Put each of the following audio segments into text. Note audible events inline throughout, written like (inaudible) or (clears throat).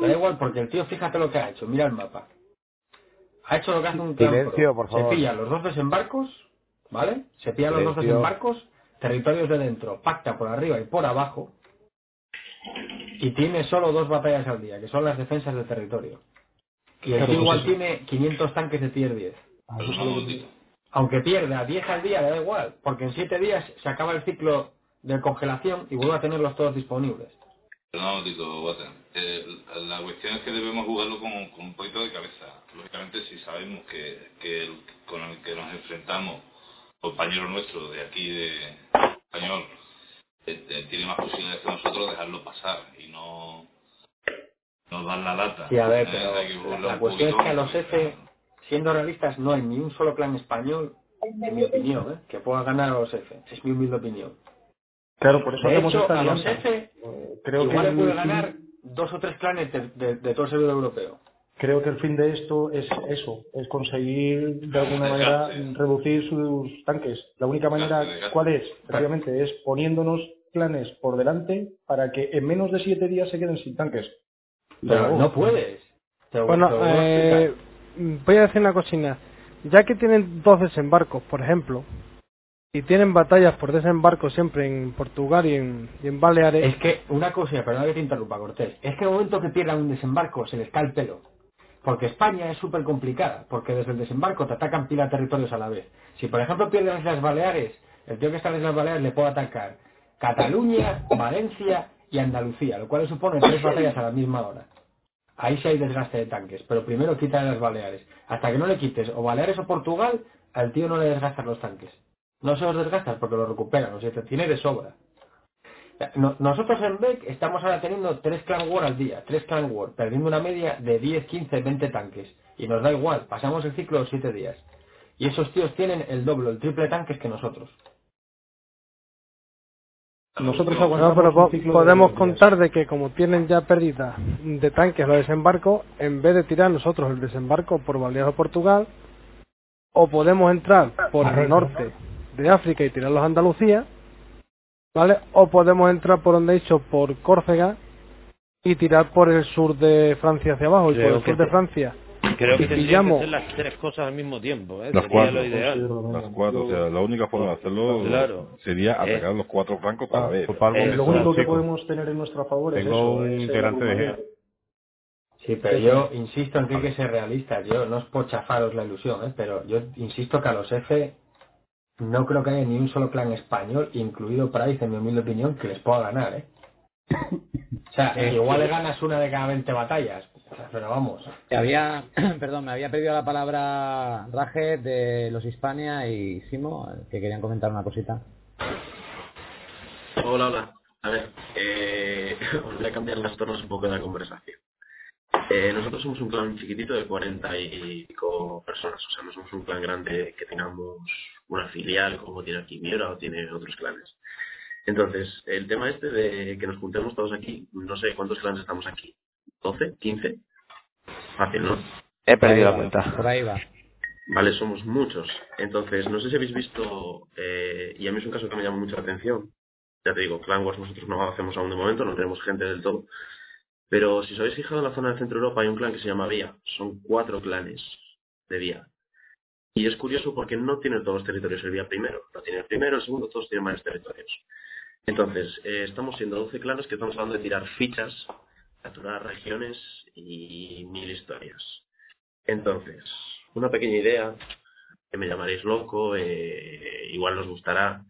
Da igual porque el tío, fíjate lo que ha hecho. Mira el mapa. Ha hecho lo que hace un Silencio, por favor. Se pilla los dos desembarcos, ¿vale? Se pilla los dos desembarcos, territorios de dentro, pacta por arriba y por abajo. Y tiene solo dos batallas al día, que son las defensas del territorio. Y el tío pues igual tiene 500 tanques de tier 10. Ah, Aunque pierda 10 al día, le da igual, porque en 7 días se acaba el ciclo de congelación y vuelve a tenerlos todos disponibles. No, digo. Eh, la cuestión es que debemos jugarlo con, con un poquito de cabeza. Lógicamente, si sabemos que, que el con el que nos enfrentamos, compañero nuestro de aquí, de español, eh, eh, tiene más posibilidades que nosotros, dejarlo pasar y no nos dar la lata. Sí, a ver, pero la, la cuestión es que a los F, siendo realistas, no hay ni un solo clan español, en mi opinión, ¿eh? que pueda ganar a los F. Es mi humilde opinión. Claro, por eso De hacemos hecho, esta a los alianza. F, Eh, Creo que, igual le el puede fin- ganar dos o tres clanes de, de- de todo el servidor europeo. creo que el fin de esto es eso, es conseguir de alguna manera reducir sus tanques. La única manera, ¿cuál es? Efectivamente, es poniéndonos planes por delante para que en menos de siete días se queden sin tanques. Pero no puedes. Bueno, te lo voy a eh, voy a decir una cocina. Ya que tienen dos desembarcos, por ejemplo, y tienen batallas por desembarco siempre en Portugal y en, Baleares, Es que una cosa, perdona que te interrumpa, Cortés, es que el momento que pierdan un desembarco se les cae el pelo. Porque España es súper complicada, porque desde el desembarco te atacan pila de territorios a la vez. Si por ejemplo pierden las Baleares, el tío que está en las Baleares le puede atacar Cataluña, Valencia y Andalucía, lo cual supone tres batallas a la misma hora. Ahí sí hay desgaste de tanques, pero primero quita las Baleares. Hasta que no le quites o Baleares o Portugal, al tío no le desgastas los tanques. No se los desgastas porque los recuperan, o sea, te tiene de sobra. No- nosotros en Beck estamos ahora teniendo tres Clan War al día, tres Clan War, perdiendo una media de 10, 15, 20 tanques. Y nos da igual, pasamos el ciclo de 7 días. Y esos tíos tienen el doble, el triple tanques que nosotros. Nosotros No, aguantamos pero po- de podemos contar de que como tienen ya pérdida de tanques los desembarcos, en vez de tirar nosotros el desembarco por Baleares o Portugal, o podemos entrar por el norte de África y tirarlos a Andalucía, ¿vale? O podemos entrar por donde he dicho, por Córcega y tirar por el sur de Francia hacia abajo, y por el que sur de Francia. Creo que que pillamos hacer las tres cosas al mismo tiempo, ¿eh? Las Sería cuatro. lo ideal. Las cuatro, o sea, la única forma de hacerlo Claro. sería Eh. atacar los cuatro francos para ver. Eh, Lo único que podemos tener en nuestro favor es Tengo eso. un integrante de. Sí, pero yo insisto en que hay que ser realistas. Yo no es por chafaros la ilusión, ¿eh? pero yo insisto que a los F no creo que haya ni un solo clan español, incluido Price, en mi humilde opinión, que les pueda ganar. ¿eh? (coughs) O sea, Eh, igual le ganas una de cada 20 batallas, pero vamos. Había, (coughs) perdón, me había pedido la palabra Raje de los Hispania y Simo, que querían comentar una cosita. Hola, hola. A ver, eh, (laughs) os voy a cambiar las tornas un poco de la conversación. Eh, nosotros somos un clan chiquitito de 40 y pico personas, o sea, no somos un clan grande que tengamos una filial como tiene aquí Miura o tiene otros clanes. Entonces, el tema este de que nos juntemos todos aquí, no sé cuántos clanes estamos aquí. ¿12? ¿15? Fácil, ¿no? He perdido la cuenta. Por ahí va. Vale, somos muchos. Entonces, no sé si habéis visto, eh, y a mí es un caso que me llama mucho la atención. Ya te digo, Clan Wars nosotros no hacemos aún de momento, no tenemos gente del todo. Pero si os habéis fijado en la zona del centro de Europa hay un clan que se llama Vía. Son cuatro clanes de Vía. Y es curioso porque no tiene todos los territorios el Vía primero. Lo tiene el primero, el segundo, todos tienen más territorios. Entonces, eh, estamos siendo 12 clanes que estamos hablando de tirar fichas, capturar regiones y mil historias. Entonces, una pequeña idea, que me llamaréis loco, eh, igual nos gustará,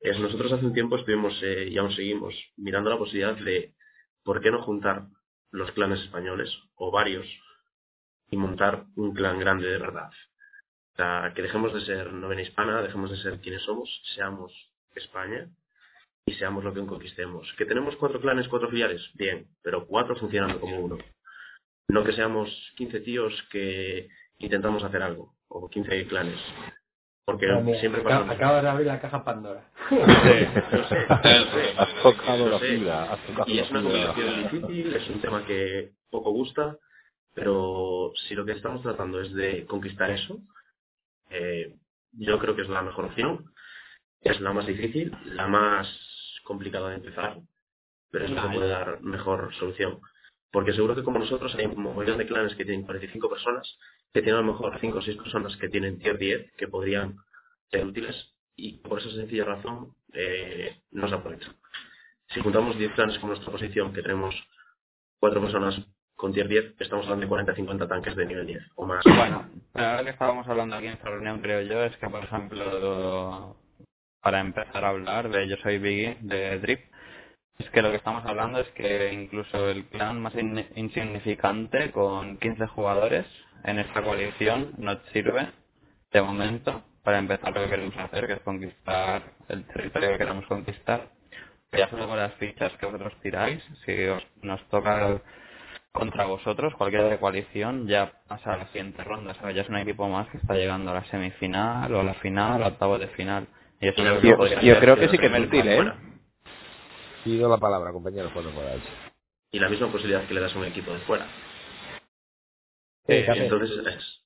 es nosotros hace un tiempo estuvimos eh, y aún seguimos mirando la posibilidad de por qué no juntar los clanes españoles o varios y montar un clan grande de verdad. O sea, que dejemos de ser novena hispana, dejemos de ser quienes somos, seamos España y seamos lo que conquistemos. Que tenemos cuatro clanes, cuatro filiales, bien, pero cuatro funcionando como uno. No que seamos 15 tíos que intentamos hacer algo, o 15 clanes. Porque siempre acabas de abrir la caja Pandora. (laughs) Sé, Has tocado la fibra, Y la es una conversación difícil, es un tema que poco gusta, pero si lo que estamos tratando es de conquistar eso, eh, yo creo que es la mejor opción. Es la más difícil, la más complicada de empezar, pero es la que puede dar mejor solución. Porque seguro que como nosotros hay un montón de clanes que tienen 45 personas, que tienen a lo mejor 5 o 6 personas que tienen tier 10, que podrían ser útiles, y por esa sencilla razón eh, no se aprovechan. Si juntamos 10 clanes con nuestra posición, que tenemos 4 personas con tier 10, estamos hablando de 40-50 tanques de nivel 10 o más. Bueno, ahora que estábamos hablando aquí en esta reunión, creo yo, es que, por ejemplo, para empezar a hablar de Yo Soy Biggie, de Drip, es que lo que estamos hablando es que incluso el clan más in- insignificante, con 15 jugadores en esta coalición, no sirve, de momento, para empezar lo que queremos hacer, que es conquistar el territorio que queremos conquistar. Ya solo con las fichas que vosotros tiráis, si os, nos toca contra vosotros, cualquiera de coalición, ya pasa a la siguiente ronda, ¿sabes? Ya es un equipo más que está llegando a la semifinal o a la final, a octavo de final. Y eso yo, Yo, yo creo que sí que es mentir, ¿eh? Pido la palabra, compañeros, cuando podáis. Y la misma posibilidad que le das a un equipo de fuera. Sí, Eh, entonces, es-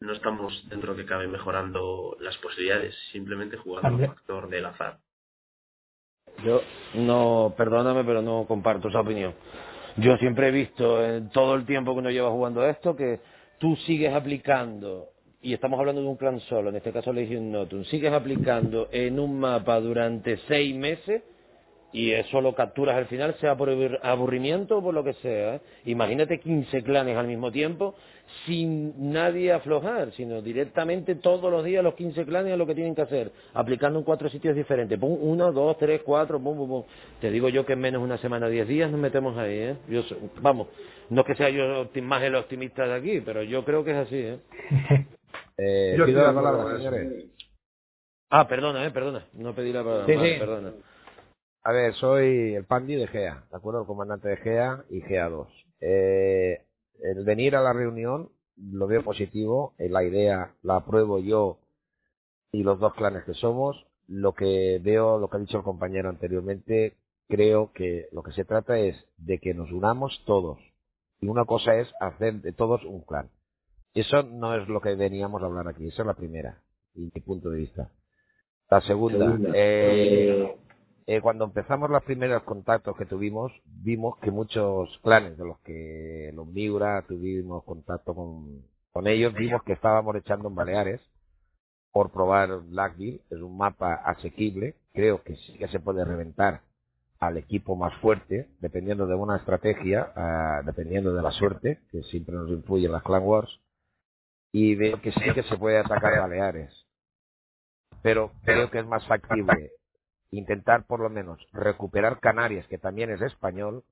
no estamos dentro que cabe mejorando las posibilidades, simplemente jugando al factor del azar. Yo no, perdóname, pero no comparto esa opinión. Yo siempre he visto en todo el tiempo que uno lleva jugando esto que tú sigues aplicando, y estamos hablando de un clan solo, en este caso Legion Notum, sigues aplicando en un mapa durante seis meses y eso lo capturas al final, sea por abur- aburrimiento o por lo que sea. ¿eh? Imagínate 15 clanes al mismo tiempo sin nadie aflojar, sino directamente todos los días los 15 clanes a lo que tienen que hacer, aplicando en cuatro sitios diferentes. Pum, uno, dos, tres, cuatro, pum, pum, pum. Te digo yo que en menos de una semana, diez días nos metemos ahí, ¿eh? Yo, vamos, no es que sea yo más el optimista de aquí, pero yo creo que es así, ¿eh? (laughs) Eh, Yo pido la palabra, señores. Ah, perdona, ¿eh? Perdona, no pedí la palabra, Sí, sí. perdona. A ver, soy el Pandi de GEA, ¿de acuerdo? El comandante de GEA y GEA2. Eh, el venir a la reunión lo veo positivo, eh, la idea la apruebo yo y los dos clanes que somos. Lo que veo, lo que ha dicho el compañero anteriormente, creo que lo que se trata es de que nos unamos todos. Y una cosa es hacer de todos un clan. Eso no es lo que veníamos a hablar aquí, esa es la primera, y mi punto de vista. La segunda, Segunda. eh, eh, cuando empezamos los primeros contactos que tuvimos, vimos que muchos clanes de los que los Miura tuvimos contacto con, con ellos, vimos que estábamos echando en Baleares por probar Blackville, es un mapa asequible, creo que sí que se puede reventar al equipo más fuerte, dependiendo de una estrategia, ah, dependiendo de la suerte, que siempre nos influye en las Clan Wars, y veo que sí que se puede atacar Baleares. Pero creo que es más factible intentar por lo menos recuperar Canarias, que también es español,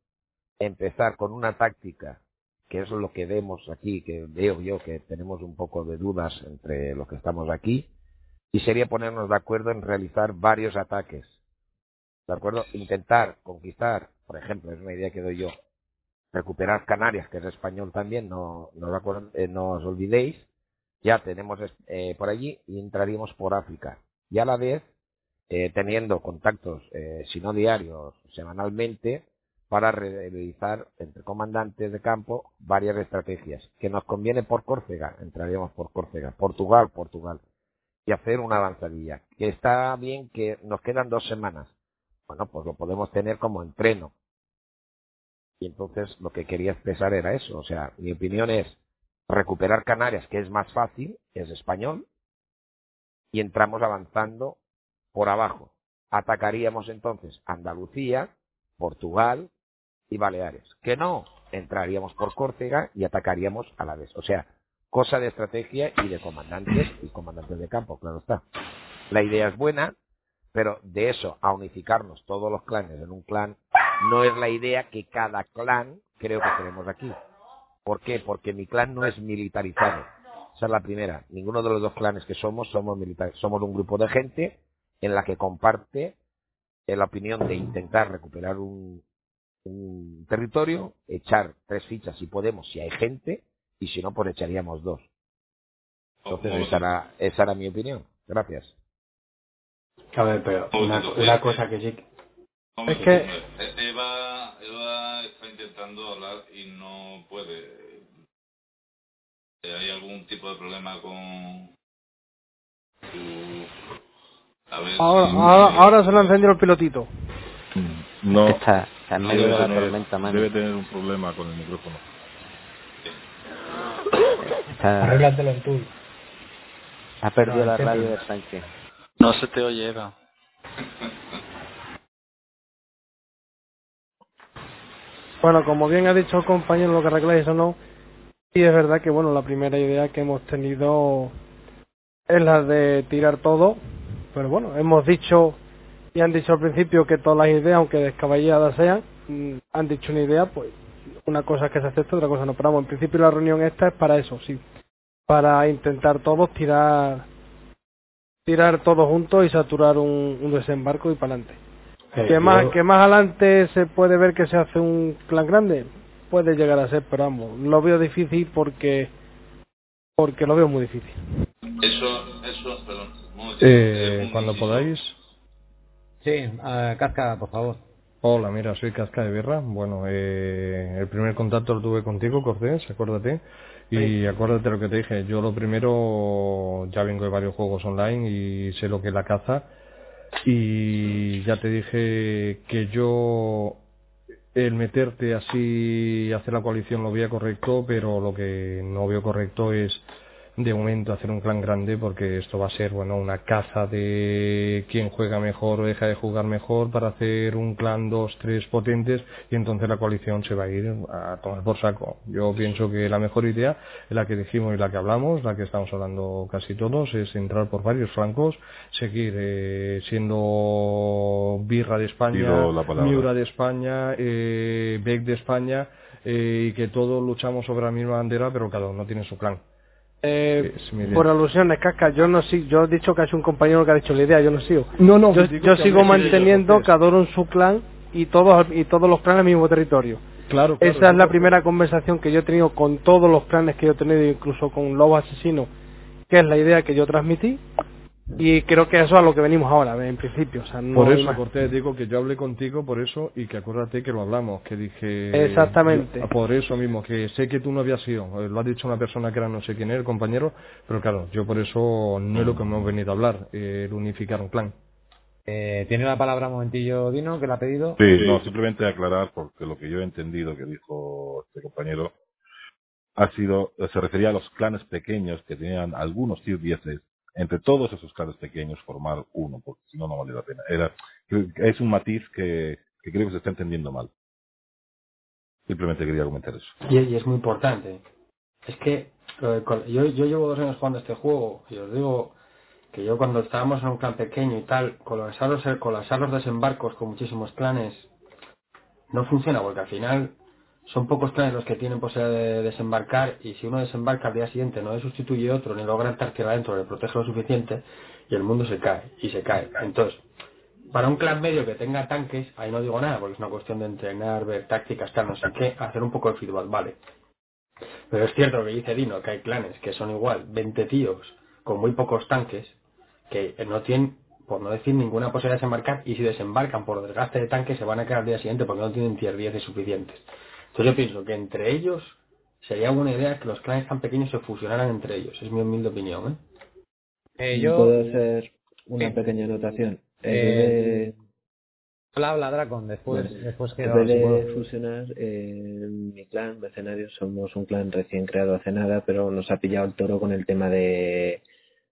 empezar con una táctica, que es lo que vemos aquí, que veo yo que tenemos un poco de dudas entre los que estamos aquí, y sería ponernos de acuerdo en realizar varios ataques. ¿De acuerdo? Intentar conquistar, por ejemplo, es una idea que doy yo, recuperar Canarias, que es español también, no, no, eh, os olvidéis, ya tenemos eh, por allí y entraríamos por África. Y a la vez, eh, teniendo contactos, eh, si no diarios, semanalmente, para realizar entre comandantes de campo varias estrategias. Que nos conviene por Córcega, entraríamos por Córcega. Portugal, Portugal. Y hacer una avanzadilla. Que está bien que nos quedan dos semanas. Bueno, pues lo podemos tener como entreno. Y entonces lo que quería expresar era eso. O sea, mi opinión es recuperar Canarias, que es más fácil, es español, y entramos avanzando por abajo. Atacaríamos entonces Andalucía, Portugal y Baleares. Que no, entraríamos por Córcega y atacaríamos a la vez. O sea, cosa de estrategia y de comandantes y comandantes de campo, claro está. La idea es buena, pero de eso a unificarnos todos los clanes en un clan, no es la idea que cada clan creo que tenemos aquí. ¿Por qué? Porque mi clan no es militarizado. Esa es la primera. Ninguno de los dos clanes que somos somos militares. Somos un grupo de gente en la que comparte la opinión de intentar recuperar un, un territorio, echar tres fichas si podemos, si hay gente, y si no, pues echaríamos dos. Entonces, esa era, esa era mi opinión. Gracias. A ver, pero una, una cosa que sí. Es que- eh, Eva, Eva está intentando hablar y no puede. ¿Hay algún tipo de problema con. A ver Ahora, si- ahora, ahora se le ha encendido el pilotito. No. Está, en medio Debe de la tener- tormenta, man. Debe tener un problema con el micrófono. Está- Arréglatelo en tú. ha perdido No, la radio de Sánchez. No se te oye, Eva. Bueno, como bien ha dicho el compañero, lo que arregláis o no, sí es verdad que bueno, la primera idea que hemos tenido es la de tirar todo, pero bueno, hemos dicho y han dicho al principio que todas las ideas, aunque descabelladas sean, mm, han dicho una idea, pues una cosa es que se acepta, otra cosa no. Pero vamos, en principio la reunión esta es para eso, sí, para intentar todos tirar tirar todos juntos y saturar un, un desembarco y para adelante. Eh, que más que más adelante se puede ver que se hace un clan grande puede llegar a ser pero vamos lo veo difícil porque porque lo veo muy difícil Eso, eso, perdón. Eh, cuando podáis. Sí, eh, Casca, por favor. Hola, mira, soy Casca de Birra. Bueno, eh, el primer contacto lo tuve contigo, Cortés, acuérdate. Y acuérdate lo que te dije. Yo lo primero, ya vengo de varios juegos online y sé lo que es la caza. Y ya te dije que yo el meterte así y hacer la coalición lo veía correcto, pero lo que no veo correcto es de momento hacer un clan grande porque esto va a ser bueno una caza de quién juega mejor o deja de jugar mejor para hacer un clan dos tres potentes y entonces la coalición se va a ir a tomar por saco. Yo pienso que la mejor idea la que dijimos y la que hablamos la que estamos hablando casi todos es entrar por varios flancos seguir eh, siendo birra de España. Miura de España eh, Beck de España eh, y que todos luchamos sobre la misma bandera pero cada uno tiene su clan eh, idea. por alusiones casca yo no sigo yo he dicho que es un compañero que ha dicho la idea yo no sigo No, no, yo, yo sigo sí, manteniendo Cortés. cada uno en su clan y todos y todos los clanes en el mismo territorio Claro, claro, esa es la claro. primera conversación que yo he tenido con todos los clanes que yo he tenido incluso con Lobo Asesino que es la idea que yo transmití y creo que eso es a lo que venimos ahora en principio o sea, no Por eso. Cortés, digo que yo hablé contigo por eso y que acuérdate que lo hablamos, que dije... Exactamente. yo- por eso mismo, que sé que tú no habías sido, eh, lo ha dicho una persona que era no sé quién era, el compañero, pero claro, yo por eso no es lo que hemos venido a hablar, eh, el unificar un clan. Eh, Tiene la palabra un momentillo Dino, que la ha pedido. Sí, no, simplemente aclarar, porque lo que yo he entendido que dijo este compañero ha sido, se refería a los clanes pequeños que tenían algunos tier 10 entre todos esos clanes pequeños formar uno, porque si no, no vale la pena. Era, es un matiz que, creo que se está entendiendo mal. Simplemente quería comentar eso. Y, y es muy importante. Es que yo, yo llevo dos años jugando este juego y os digo que yo cuando estábamos en un clan pequeño y tal, colapsar los, colapsar los desembarcos con muchísimos clanes no funciona porque al final son pocos clanes los que tienen posibilidad de desembarcar y si uno desembarca al día siguiente no le sustituye otro ni logra entrar tierra adentro, le protege lo suficiente y el mundo se cae y se cae. Entonces, para un clan medio que tenga tanques, ahí no digo nada, porque es una cuestión de entrenar, ver tácticas, tal, no sé qué, hacer un poco de feedback, vale. Pero es cierto lo que dice Dino, que hay clanes que son igual, 20 tíos con muy pocos tanques, que no tienen, por no decir, ninguna posibilidad de desembarcar, y si desembarcan por desgaste de tanques se van a quedar al día siguiente porque no tienen tier 10 suficientes. Entonces yo pienso que entre ellos sería buena idea que los clanes tan pequeños se fusionaran entre ellos, es mi humilde opinión, ¿eh? Eh, yo... ¿Puedo hacer una Sí. pequeña anotación? Eh, Habla, habla Dracon, después, Vale. después que En de puedo. fusionar, eh, mi clan, Mercenarios, somos un clan recién creado hace nada, pero nos ha pillado el toro con el tema de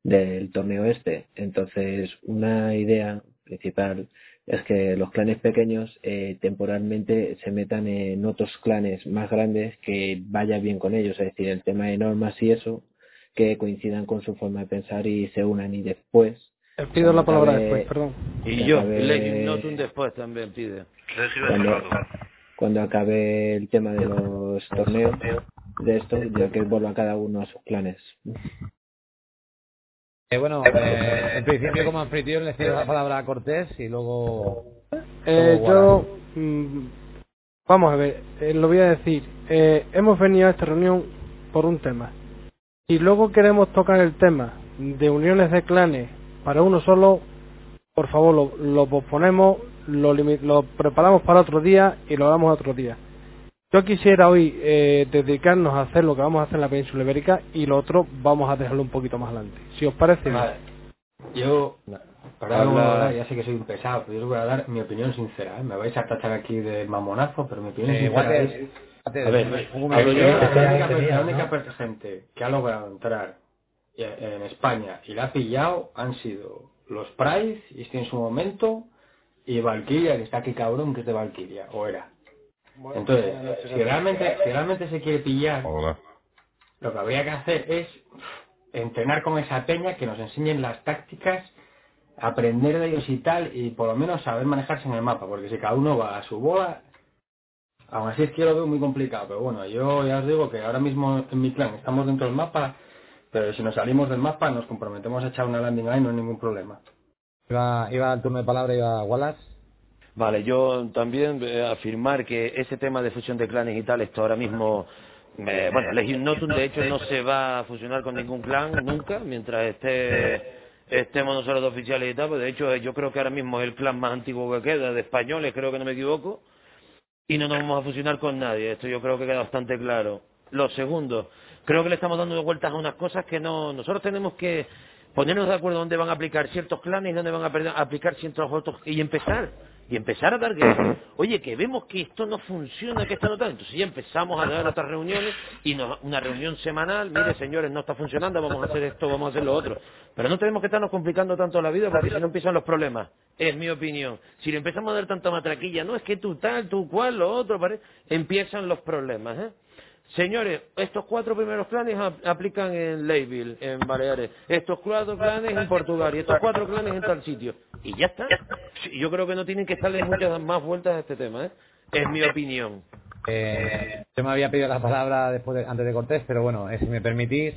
del torneo este. Entonces, una idea principal es que los clanes pequeños eh, temporalmente se metan en otros clanes más grandes que vaya bien con ellos, es decir, el tema de normas y eso, que coincidan con su forma de pensar y se unan y después Eh, pido la palabra acabe- después perdón Y yo, acabe- Legend Notum después también pide. cuando, cuando acabe el tema de los torneos de esto, ya que vuelva cada uno a sus planes. Eh, bueno, eh, en principio como anfitrión le cedo la palabra a Cortés y luego... Eh, luego yo, mm, vamos a ver, eh, lo voy a decir. Eh, hemos venido a esta reunión por un tema. Y luego queremos tocar el tema de uniones de clanes para uno solo. Por favor, lo, lo posponemos, lo, preparamos para otro día y lo hagamos otro día. Yo quisiera hoy eh, dedicarnos a hacer lo que vamos a hacer en la península ibérica y lo otro vamos a dejarlo un poquito más adelante. Si os parece bien. Vale. Yo, hablar, ya sé que soy un pesado, pero yo os voy a dar mi opinión sincera. ¿eh? Me vais a tachar aquí de mamonazo, pero mi opinión Eh, sincera es... A ver, yo, momento. la única, gente que ha logrado entrar en España y la ha pillado han sido los Price, y este en su momento, y Valkyria, que está aquí cabrón, que es de Valkyria, o era. Entonces, si realmente, si realmente se quiere pillar, lo que habría que hacer es entrenar con esa peña, que nos enseñen las tácticas, aprender de ellos y tal, y por lo menos saber manejarse en el mapa, porque si cada uno va a su bola, aún así es que lo veo muy complicado, pero bueno, yo ya os digo que ahora mismo en mi clan estamos dentro del mapa, pero si nos salimos del mapa nos comprometemos a echar una landing line, no hay ningún problema. Iba, iba al turno de palabra, iba Wallace. Vale, yo también eh, afirmar que ese tema de fusión de clanes y tal, esto ahora mismo, eh, bueno, Legion Notum de hecho no se va a fusionar con ningún clan nunca, mientras esté estemos nosotros de oficiales y tal, pues de hecho eh, yo creo que ahora mismo es el clan más antiguo que queda, de españoles, creo que no me equivoco, y no nos vamos a fusionar con nadie, esto yo creo que queda bastante claro. Lo segundo, creo que le estamos dando vueltas a unas cosas que no, nosotros tenemos que ponernos de acuerdo dónde van a aplicar ciertos clanes y dónde van a aplicar ciertos otros y empezar y empezar a dar que oye que vemos que esto no funciona que esto no entonces ya empezamos a dar nuestras reuniones y nos- una reunión semanal. Mire señores no está funcionando vamos a hacer esto vamos a hacer lo otro. Pero no tenemos que estarnos complicando tanto la vida porque si no empiezan los problemas. Es mi opinión. Si le empezamos a dar tanta matraquilla no es que tú tal tú cual lo otro pare- empiezan los problemas ¿eh? Señores, estos cuatro primeros clanes ap- aplican en Leyville, en Baleares. Estos cuatro clanes en Portugal y estos cuatro clanes en tal sitio. Y ya está. Yo creo que no tienen que estarle muchas más vueltas a este tema, ¿eh? Es mi opinión. Eh, yo me había pedido la palabra después de- antes de Cortés, pero bueno, eh, si me permitís,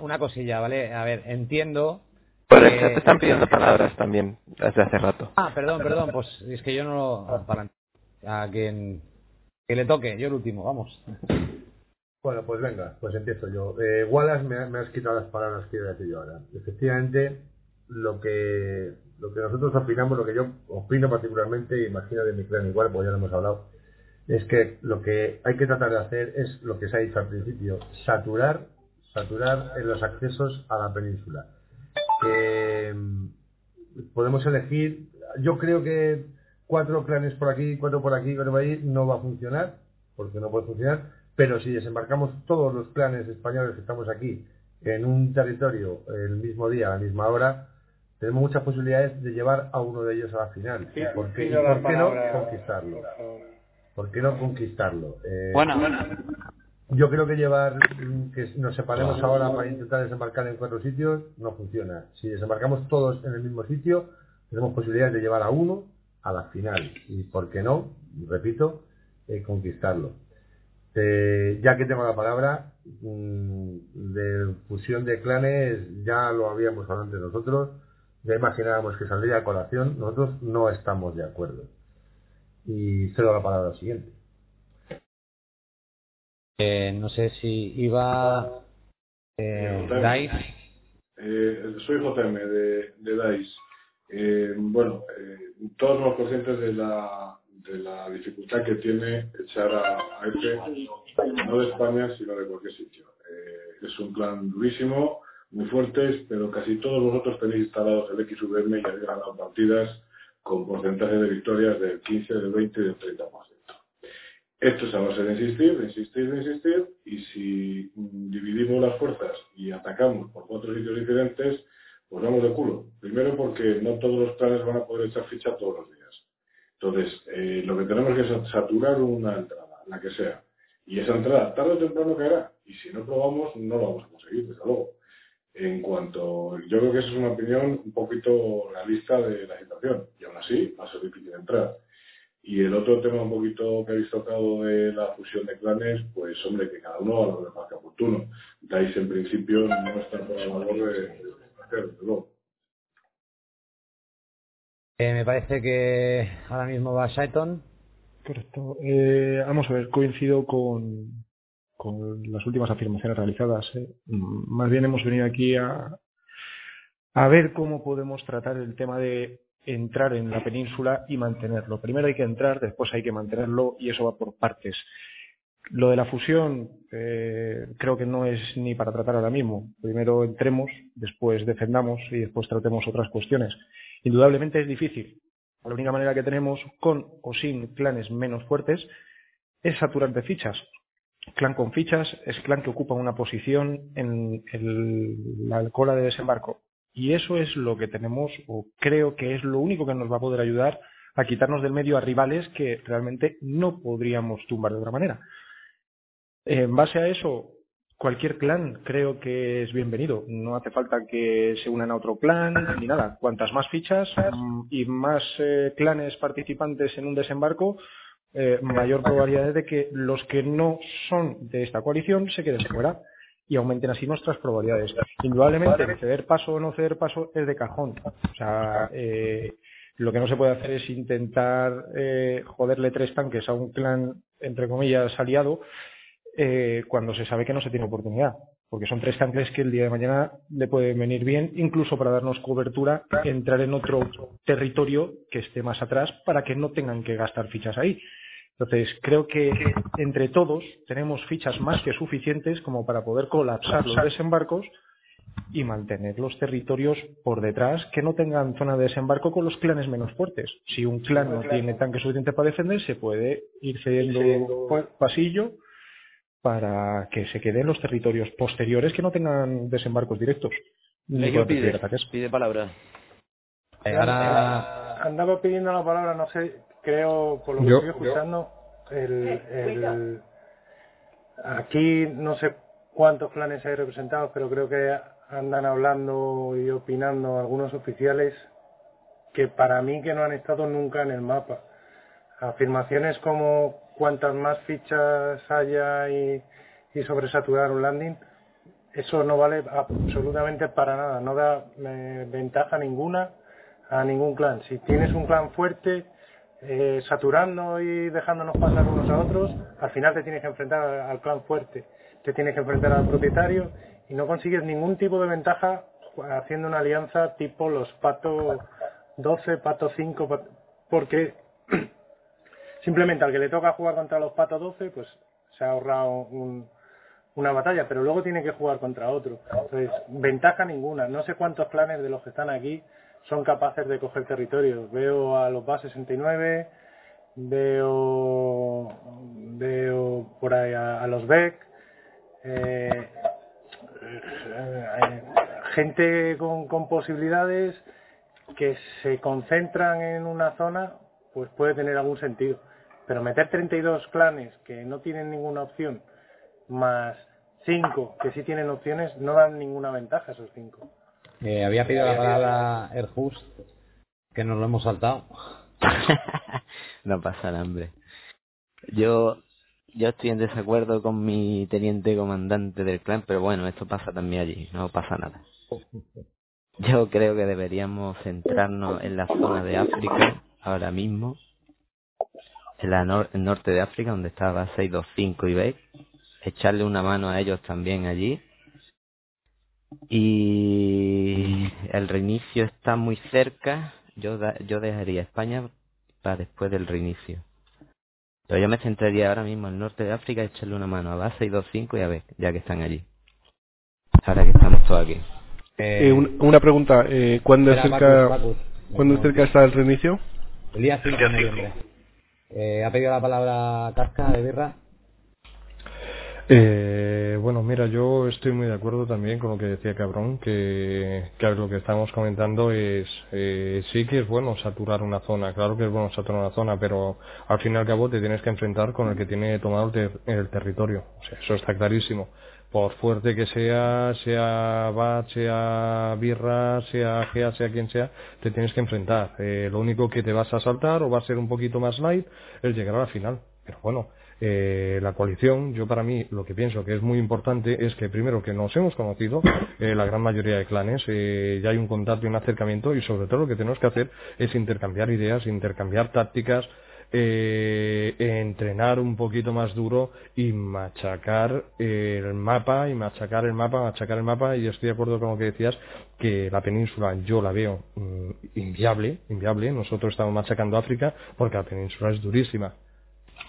una cosilla, ¿vale? A ver, entiendo. Que- chat te están pidiendo palabras también desde hace rato. Ah, perdón, perdón, pues es que yo no lo... Para, a quien que le toque, yo el último, vamos. (laughs) Bueno, pues venga, pues empiezo yo. Eh, Wallace, me, me has quitado las palabras que iba a decir yo ahora. Efectivamente, lo que, lo que nosotros opinamos, lo que yo opino particularmente, imagino de mi clan igual, pues ya lo hemos hablado, es que lo que hay que tratar de hacer es lo que se ha dicho al principio, saturar, saturar en los accesos a la península. Mm, podemos elegir, yo creo que cuatro clanes por aquí, cuatro por aquí, cuatro por ahí, no va a funcionar, porque no puede funcionar, pero si desembarcamos todos los clanes españoles que estamos aquí en un territorio el mismo día, a la misma hora, tenemos muchas posibilidades de llevar a uno de ellos a la final. Sí, ¿Y por qué, no conquistarlo? ¿Por qué no conquistarlo? Eh, Bueno, yo creo que llevar que nos separemos ahora para intentar desembarcar en cuatro sitios no funciona. Si desembarcamos todos en el mismo sitio, tenemos posibilidades de llevar a uno a la final. Y por qué no, repito, eh, conquistarlo. Eh, ya que tengo la palabra, mm, de fusión de clanes, ya lo habíamos hablado antes nosotros, ya imaginábamos que saldría a colación, nosotros no estamos de acuerdo. Y cedo la palabra al siguiente. Eh, no sé si iba eh, Dice. Eh, soy JM de, de DICE. Eh, bueno, eh, todos somos conscientes de la, de la dificultad que tiene echar a, a no de España, sino de cualquier sitio. Eh, es un plan durísimo, muy fuertes, pero casi todos vosotros tenéis instalados el XVM y habéis ganado partidas con porcentaje de victorias del 15, del 20 y del 30%. Esto es a base de insistir, de insistir, de insistir, y si dividimos las fuerzas y atacamos por cuatro sitios diferentes, pues vamos de culo. Primero porque no todos los planes van a poder echar ficha todos los días. Entonces, eh, lo que tenemos que es saturar una entrada, la que sea. Y esa entrada, tarde o temprano caerá. Y si no probamos, no lo vamos a conseguir, desde luego. En cuanto, yo creo que esa es una opinión un poquito realista de la situación. Y aún así, va a ser difícil entrar. Y el otro tema un poquito que habéis tocado de la fusión de clanes, pues hombre, que cada uno a lo que le parezca oportuno. Dais en principio no está por la labor de, luego. Eh, me parece que ahora mismo va Shaiton. Correcto. Eh, vamos a ver, coincido con, con las últimas afirmaciones realizadas. ¿eh? Mm, Más bien hemos venido aquí a, a ver cómo podemos tratar el tema de entrar en la península y mantenerlo. Primero hay que entrar, después hay que mantenerlo y eso va por partes. Lo de la fusión eh, creo que no es ni para tratar ahora mismo. Primero entremos, después defendamos y después tratemos otras cuestiones. Indudablemente es difícil. La única manera que tenemos, con o sin clanes menos fuertes, es saturar de fichas. Clan con fichas es clan que ocupa una posición en la cola de desembarco. Y eso es lo que tenemos, o creo que es lo único que nos va a poder ayudar a quitarnos del medio a rivales que realmente no podríamos tumbar de otra manera. En base a eso, cualquier clan creo que es bienvenido. No hace falta que se unan a otro clan ni nada. (laughs) Cuantas más fichas mm, y más eh, clanes participantes en un desembarco, eh, mayor probabilidad de que los que no son de esta coalición se queden fuera y aumenten así nuestras probabilidades. Indudablemente, ceder paso o no ceder paso es de cajón. O sea, eh, lo que no se puede hacer es intentar joderle tres tanques a un clan, entre comillas, aliado, eh, cuando se sabe que no se tiene oportunidad. Porque son tres tanques que el día de mañana le pueden venir bien, incluso para darnos cobertura, entrar en otro territorio que esté más atrás para que no tengan que gastar fichas ahí. Entonces, creo que entre todos tenemos fichas más que suficientes como para poder colapsar los desembarcos y mantener los territorios por detrás que no tengan zona de desembarco con los clanes menos fuertes. Si un clan no tiene tanque suficiente para defender, se puede ir cediendo pa- pasillo para que se queden los territorios posteriores que no tengan desembarcos directos. recibir pide, ataques. pide palabra. Eh, ahora, Andaba pidiendo la palabra, no sé, creo, por lo que Yo- estoy escuchando, el, el- aquí no sé cuántos clanes hay representados, pero creo que andan hablando y opinando algunos oficiales que para mí que no han estado nunca en el mapa. Afirmaciones como cuantas más fichas haya y, y sobresaturar un landing, eso no vale absolutamente para nada, no da eh, ventaja ninguna a ningún clan. Si tienes un clan fuerte, eh, saturando y dejándonos pasar unos a otros, al final te tienes que enfrentar al, clan fuerte, te tienes que enfrentar al propietario y no consigues ningún tipo de ventaja haciendo una alianza tipo los pato 12, pato 5, Pato- porque simplemente al que le toca jugar contra los pato 12, pues se ha ahorrado un- una batalla, pero luego tiene que jugar contra otro. Entonces, ventaja ninguna. No sé cuántos clanes de los que están aquí son capaces de coger territorios. Veo a los BA 69, veo, veo por ahí a, los Beck, eh, eh, gente con posibilidades que se concentran en una zona, pues puede tener algún sentido. Pero meter 32 clanes que no tienen ninguna opción, más 5 que sí tienen opciones, no dan ninguna ventaja esos 5. eh, había pedido la palabra Erhust, que nos lo hemos saltado. (laughs) no pasa nada, hombre. Yo, yo estoy en desacuerdo con mi teniente comandante del clan, pero bueno, esto pasa también allí, no pasa nada. Yo creo que deberíamos centrarnos en la zona de África ahora mismo, en la nor- el norte de África, donde estaba 625 y Beck, echarle una mano a ellos también allí. Y el reinicio está muy cerca. Yo, da- yo dejaría España para después del reinicio. Pero yo me centraría ahora mismo en el norte de África y echarle una mano a base y 2.5 y a ver, ya que están allí. Ahora que estamos todos aquí. Eh, un- una pregunta, eh, ¿cuándo, es cerca. ¿cuándo es cerca está el reinicio? El día 5 de noviembre. Eh, ha pedido la palabra Casca de Birra. Eh, bueno, mira, yo estoy muy de acuerdo también con lo que decía Cabrón, que, que lo que estamos comentando es, eh, sí que es bueno saturar una zona, claro que es bueno saturar una zona, pero al fin y al cabo te tienes que enfrentar con el que tiene tomado el, el territorio, o sea, eso está clarísimo. Por fuerte que sea, sea Bat, sea Birra, sea Gea, sea quien sea, te tienes que enfrentar. Eh, lo único que te vas a saltar o va a ser un poquito más light es llegar a la final. Pero bueno, eh, la coalición, yo para mí lo que pienso que es muy importante es que primero que nos hemos conocido, eh, la gran mayoría de clanes, eh, ya hay un contacto y un acercamiento y sobre todo lo que tenemos que hacer es intercambiar ideas, intercambiar tácticas, eh, entrenar un poquito más duro y machacar el mapa y machacar el mapa, machacar el mapa. Y estoy de acuerdo con lo que decías que la península yo la veo mm, inviable, inviable, nosotros estamos machacando África porque la península es durísima.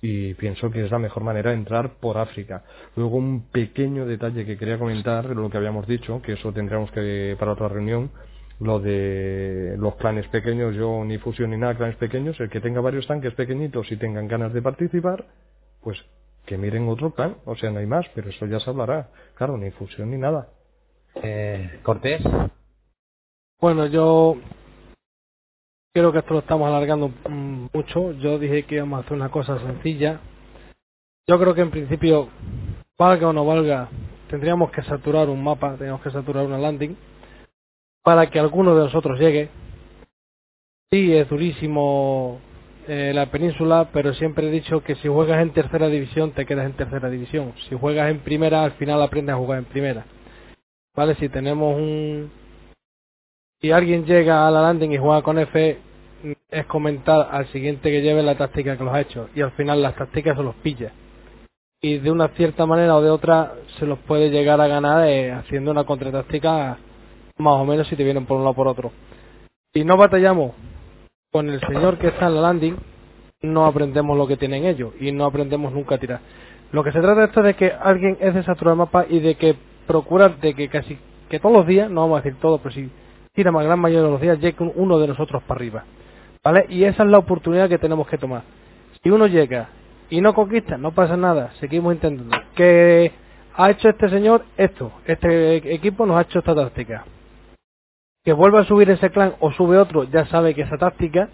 Y pienso que es la mejor manera de entrar por África. Luego un pequeño detalle que quería comentar, lo que habíamos dicho, que eso tendríamos que para otra reunión, lo de los clanes pequeños, yo ni fusión ni nada, clanes pequeños, el que tenga varios tanques pequeñitos y tengan ganas de participar, pues que miren otro plan, o sea, no hay más, pero eso ya se hablará. Claro, ni fusión ni nada. Eh, Cortés. Bueno, yo creo que esto lo estamos alargando mm, mucho. Yo dije que íbamos a hacer una cosa sencilla. Yo creo que en principio, valga o no valga, tendríamos que saturar un mapa, tenemos que saturar una landing para que alguno de nosotros llegue. Sí, es durísimo eh, la península, pero siempre he dicho que si juegas en tercera división te quedas en tercera división. Si juegas en primera, al final aprendes a jugar en primera. ¿Vale? Si tenemos un... Si alguien llega a la landing y juega con F, es comentar al siguiente que lleve la táctica que los ha hecho. Y al final las tácticas se los pilla. Y de una cierta manera o de otra se los puede llegar a ganar eh, haciendo una contratáctica más o menos si te vienen por un lado o por otro. Si no batallamos con el señor que está en la landing, no aprendemos lo que tienen ellos y no aprendemos nunca a tirar. Lo que se trata de esto es de que alguien es de saturar el mapa y de que procurar de que casi que todos los días, no vamos a decir todo, pero si tira más gran mayoría de los días, llegue uno de nosotros para arriba. ¿Vale? Y esa es la oportunidad que tenemos que tomar. Si uno llega y no conquista, no pasa nada, seguimos intentando. Que ha hecho este señor esto, este equipo nos ha hecho esta táctica que vuelva a subir ese clan o sube otro, ya sabe que esa táctica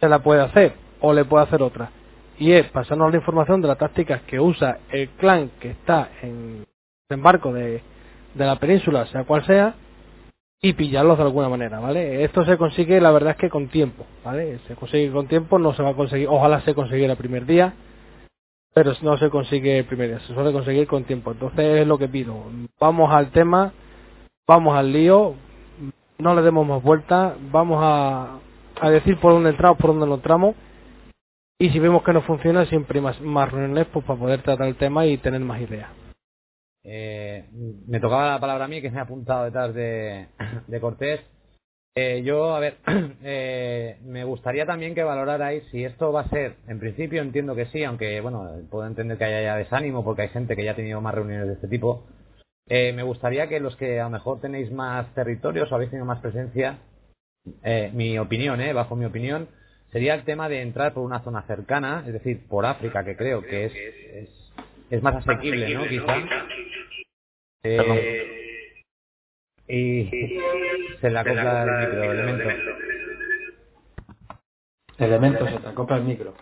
se la puede hacer o le puede hacer otra. Y es pasarnos la información de las tácticas que usa el clan que está en desembarco de, de la península, sea cual sea, y pillarlos de alguna manera, ¿vale? Esto se consigue, la verdad es que con tiempo, ¿vale? Se consigue con tiempo, no se va a conseguir, ojalá se consiga el primer día, pero no se consigue el primer día, se suele conseguir con tiempo. Entonces es lo que pido. Vamos al tema, vamos al lío, no le demos más vuelta, vamos a, a decir por dónde entramos, por dónde no entramos, y si vemos que no funciona, siempre más, más reuniones pues, para poder tratar el tema y tener más ideas. Eh, me tocaba la palabra a mí, que me ha apuntado detrás de, (coughs) de Cortés. Eh, yo, a ver, (coughs) eh, me gustaría también que valorarais si esto va a ser, en principio entiendo que sí, aunque, bueno, puedo entender que haya ya desánimo porque hay gente que ya ha tenido más reuniones de este tipo, eh, me gustaría que los que a lo mejor tenéis más territorios o habéis tenido más presencia, eh, mi opinión, eh, bajo mi opinión, sería el tema de entrar por una zona cercana, es decir, por África, que creo que es, es, es más asequible, ¿no? Quizá. Eh, y se le acopla el micro, elemento. Elemento, se te acopla el micro.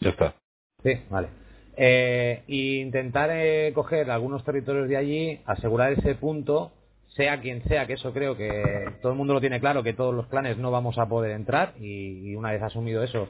Ya está. Sí, vale. Eh, e intentar eh, coger algunos territorios de allí, asegurar ese punto, sea quien sea, que eso creo que todo el mundo lo tiene claro, que todos los clanes no vamos a poder entrar y, una vez asumido eso,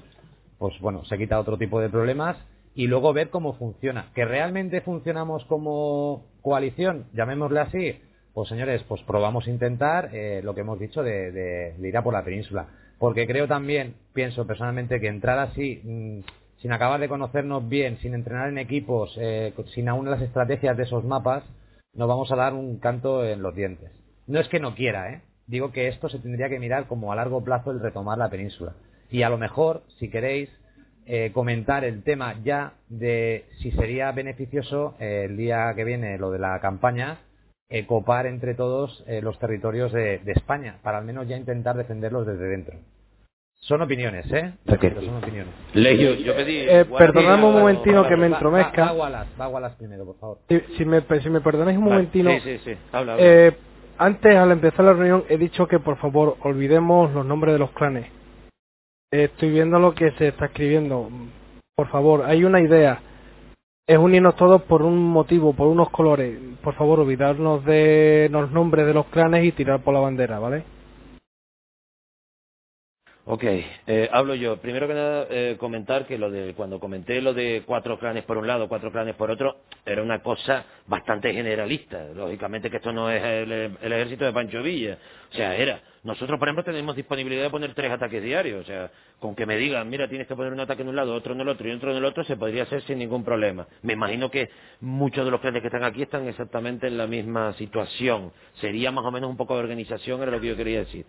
pues bueno, se quita otro tipo de problemas y luego ver cómo funciona. Que realmente funcionamos como coalición, llamémosle así, pues señores, pues probamos intentar eh, lo que hemos dicho de, de, ir a por la península. Porque creo también, pienso personalmente, que entrar así, mmm, sin acabar de conocernos bien, sin entrenar en equipos, eh, sin aún las estrategias de esos mapas, nos vamos a dar un canto en los dientes. No es que no quiera, ¿eh? Digo que esto se tendría que mirar como a largo plazo el retomar la península. Y a lo mejor, si queréis, eh, comentar el tema ya de si sería beneficioso el día que viene lo de la campaña copar entre todos los territorios de, España para al menos ya intentar defenderlos desde dentro. Son opiniones, ¿eh? Son opiniones. Yo pedí... Eh, perdonadme un momentino que me entromezca. Va, va, Wallace, va Wallace primero, por favor. Si, si, me, si me perdonáis un momentino... Sí, sí, sí. Habla, habla. Eh, antes, al empezar la reunión, he dicho que por favor olvidemos los nombres de los clanes. Estoy viendo lo que se está escribiendo. Por favor, hay una idea. Es unirnos todos por un motivo, por unos colores. Por favor, olvidarnos de los nombres de los clanes y tirar por la bandera, ¿vale? Ok, eh, hablo yo. Primero que nada, eh, comentar que lo de cuando comenté lo de cuatro clanes por un lado, cuatro clanes por otro, era una cosa bastante generalista. Lógicamente que esto no es el, el ejército de Pancho Villa. O sea, era Nosotros, por ejemplo, tenemos disponibilidad de poner tres ataques diarios. O sea, con que me digan, mira, tienes que poner un ataque en un lado, otro en el otro y otro en el otro, se podría hacer sin ningún problema. Me imagino que muchos de los clanes que están aquí están exactamente en la misma situación. Sería más o menos un poco de organización, era lo que yo quería decir.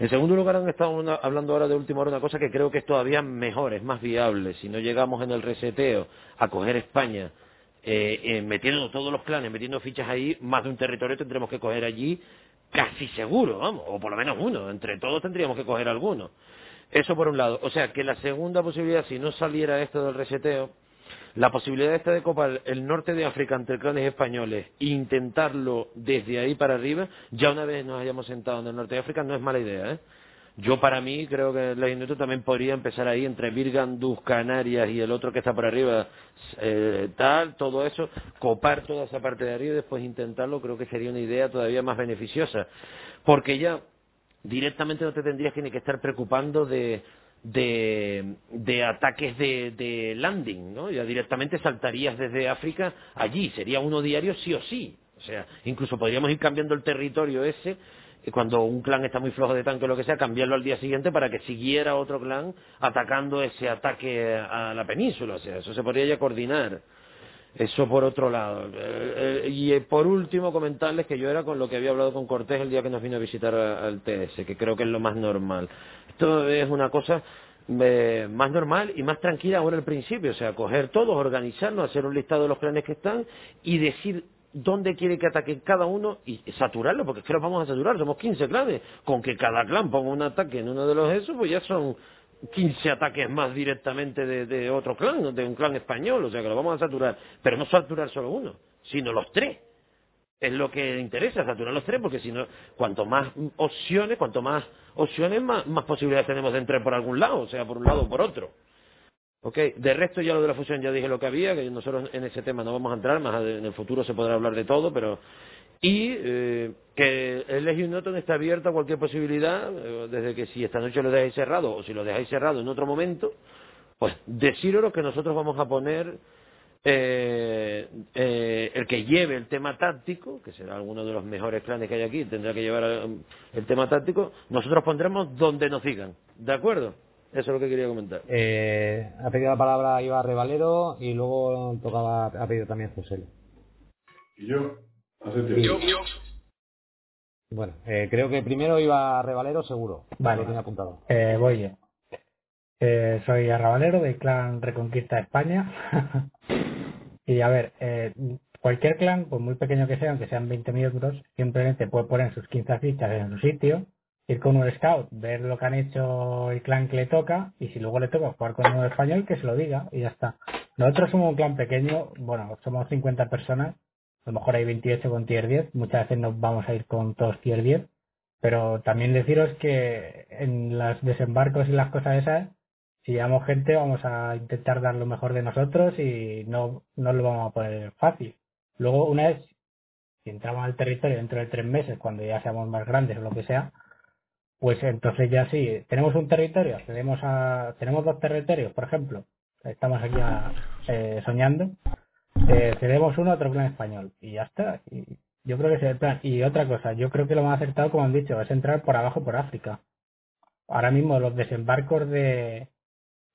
En segundo lugar, han estado hablando ahora de última hora una cosa que creo que es todavía mejor, es más viable. Si no llegamos en el reseteo a coger España eh, eh, metiendo todos los clanes, metiendo fichas ahí, más de un territorio tendremos que coger allí casi seguro, vamos, o por lo menos uno, entre todos tendríamos que coger alguno. Eso por un lado. O sea, que la segunda posibilidad, si no saliera esto del reseteo, la posibilidad esta de copar el norte de África entre clanes españoles e intentarlo desde ahí para arriba, ya una vez nos hayamos sentado en el norte de África, no es mala idea, ¿eh? Yo para mí creo que la Inuto también podría empezar ahí entre Virgandus, Canarias y el otro que está por arriba, eh, tal, todo eso, copar toda esa parte de arriba y después intentarlo, creo que sería una idea todavía más beneficiosa. Porque ya directamente no te tendrías que ni que estar preocupando de, ataques de, de landing, ¿no? Ya directamente saltarías desde África allí, sería uno diario sí o sí. O sea, incluso podríamos ir cambiando el territorio ese cuando un clan está muy flojo de tanque o lo que sea, cambiarlo al día siguiente para que siguiera otro clan atacando ese ataque a la península. O sea, eso se podría ya coordinar. Eso por otro lado. Eh, eh, y eh, por último, comentarles que yo era con lo que había hablado con Cortés el día que nos vino a visitar al TS, que creo que es lo más normal. Esto es una cosa eh, más normal y más tranquila ahora al principio. O sea, coger todos, organizarnos, hacer un listado de los clanes que están y decir dónde quiere que ataque cada uno y saturarlo, porque es que los vamos a saturar, somos 15 clanes. Con que cada clan ponga un ataque en uno de los esos, pues ya son 15 ataques más directamente de, otro clan, de un clan español, o sea que lo vamos a saturar. Pero no saturar solo uno, sino los tres. Es lo que interesa, saturar los tres, porque si no, cuanto más opciones, cuanto más opciones, más posibilidades tenemos de entrar por algún lado, o sea, por un lado o por otro. Ok, de resto ya lo de la fusión ya dije lo que había, que nosotros en ese tema no vamos a entrar, más en el futuro se podrá hablar de todo, pero... Y eh, que el Legion Newton está abierto a cualquier posibilidad, eh, desde que si esta noche lo dejáis cerrado o si lo dejáis cerrado en otro momento, pues deciros que nosotros vamos a poner eh, el que lleve el tema táctico, que será alguno de los mejores clanes que hay aquí, tendrá que llevar el tema táctico, nosotros pondremos donde nos digan, ¿de acuerdo? Eso es lo que quería comentar. Eh, ha pedido la palabra Iba Revalero y luego tocaba, ha pedido también José. Y yo, hace tiempo. Bueno, eh, creo que primero iba Revalero seguro. Vale. Lo tenía apuntado. Eh, voy yo. Eh, soy Arrabalero del clan Reconquista España. (laughs) y a ver, eh, cualquier clan, por muy pequeño que sea, aunque sean 20 miembros, simplemente puede poner sus 15 fichas en su sitio, ir con un scout, ver lo que han hecho el clan que le toca, y si luego le toca jugar con uno español, que se lo diga, y ya está. Nosotros somos un clan pequeño, bueno, somos 50 personas, a lo mejor hay 28 con tier 10, muchas veces nos vamos a ir con todos tier 10, pero también deciros que en los desembarcos y las cosas esas, si llevamos gente vamos a intentar dar lo mejor de nosotros y no, no lo vamos a poner fácil. Luego, una vez, si entramos al territorio dentro de tres meses, cuando ya seamos más grandes o lo que sea, pues entonces ya sí, tenemos un territorio, accedemos a, tenemos dos territorios, por ejemplo, estamos aquí eh, soñando, eh, cedemos uno otro plan español y ya está. Yo creo que es el plan. Y otra cosa, yo creo que lo más acertado, como han dicho, es entrar por abajo por África. Ahora mismo los desembarcos de,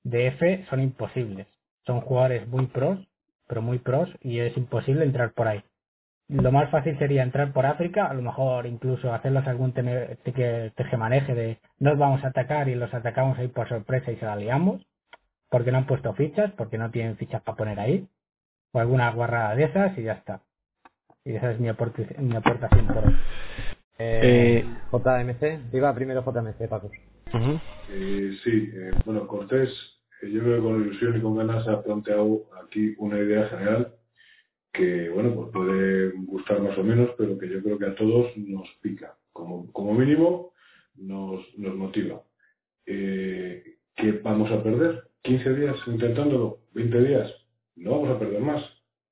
de F son imposibles. Son jugadores muy pros, pero muy pros, y es imposible entrar por ahí. Lo más fácil sería entrar por África, a lo mejor incluso hacerlos algún tejemaneje de nos vamos a atacar y los atacamos ahí por sorpresa y se la liamos, porque no han puesto fichas, porque no tienen fichas para poner ahí, o alguna guarrada de esas y ya está. Y esa es mi, mi aportación por hoy. Eh, JMC, iba primero JMC, Paco. Eh, sí, eh, bueno, Cortés, eh, yo creo que con ilusión y con ganas ha planteado aquí una idea general que, bueno, pues puede gustar más o menos, pero que yo creo que a todos nos pica. Como, como mínimo, nos, nos motiva. Eh, ¿Qué vamos a perder? ¿15 días intentándolo? ¿20 días? No vamos a perder más.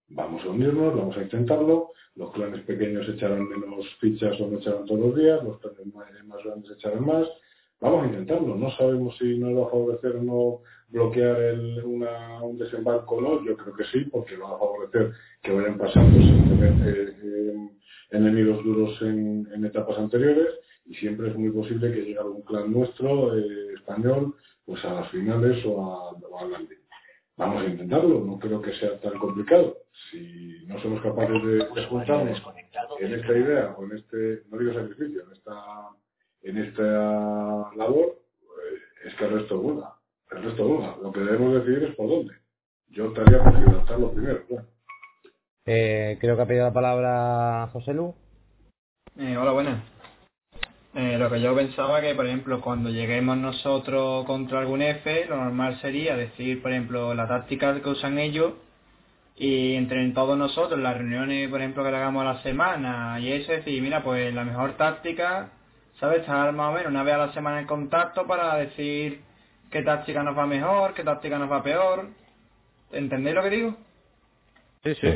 Vamos a unirnos, vamos a intentarlo. Los clanes pequeños echarán menos fichas o no echarán todos los días, los clanes más, más grandes echarán más. Vamos a intentarlo. No sabemos si nos va a favorecer o no bloquear el- una- un desembarco o no. Yo creo que sí, porque va a favorecer que vayan pasando sin tener eh, eh, enemigos duros en, en etapas anteriores y siempre es muy posible que llegue algún clan nuestro, eh, español, pues a las finales o, a, o al landing. Vamos a intentarlo, no creo que sea tan complicado. Si no somos capaces de, de juntarnos en esta idea o en este, no digo sacrificio, en esta, en esta labor, eh, es que el resto duda. El resto duda. Lo que debemos decidir es por dónde. Yo estaría por Gibraltar lo primero, claro. Eh, creo que ha pedido la palabra José Lu. Eh, hola, buenas. Eh, lo que yo pensaba que, por ejemplo, cuando lleguemos nosotros contra algún F, lo normal sería decir, por ejemplo, la táctica que usan ellos y entre todos nosotros, las reuniones, por ejemplo, que le hagamos a la semana y eso, decir, mira, pues la mejor táctica, ¿sabes? Estar más o menos una vez a la semana en contacto para decir qué táctica nos va mejor, qué táctica nos va peor. ¿Entendéis lo que digo? Sí, sí.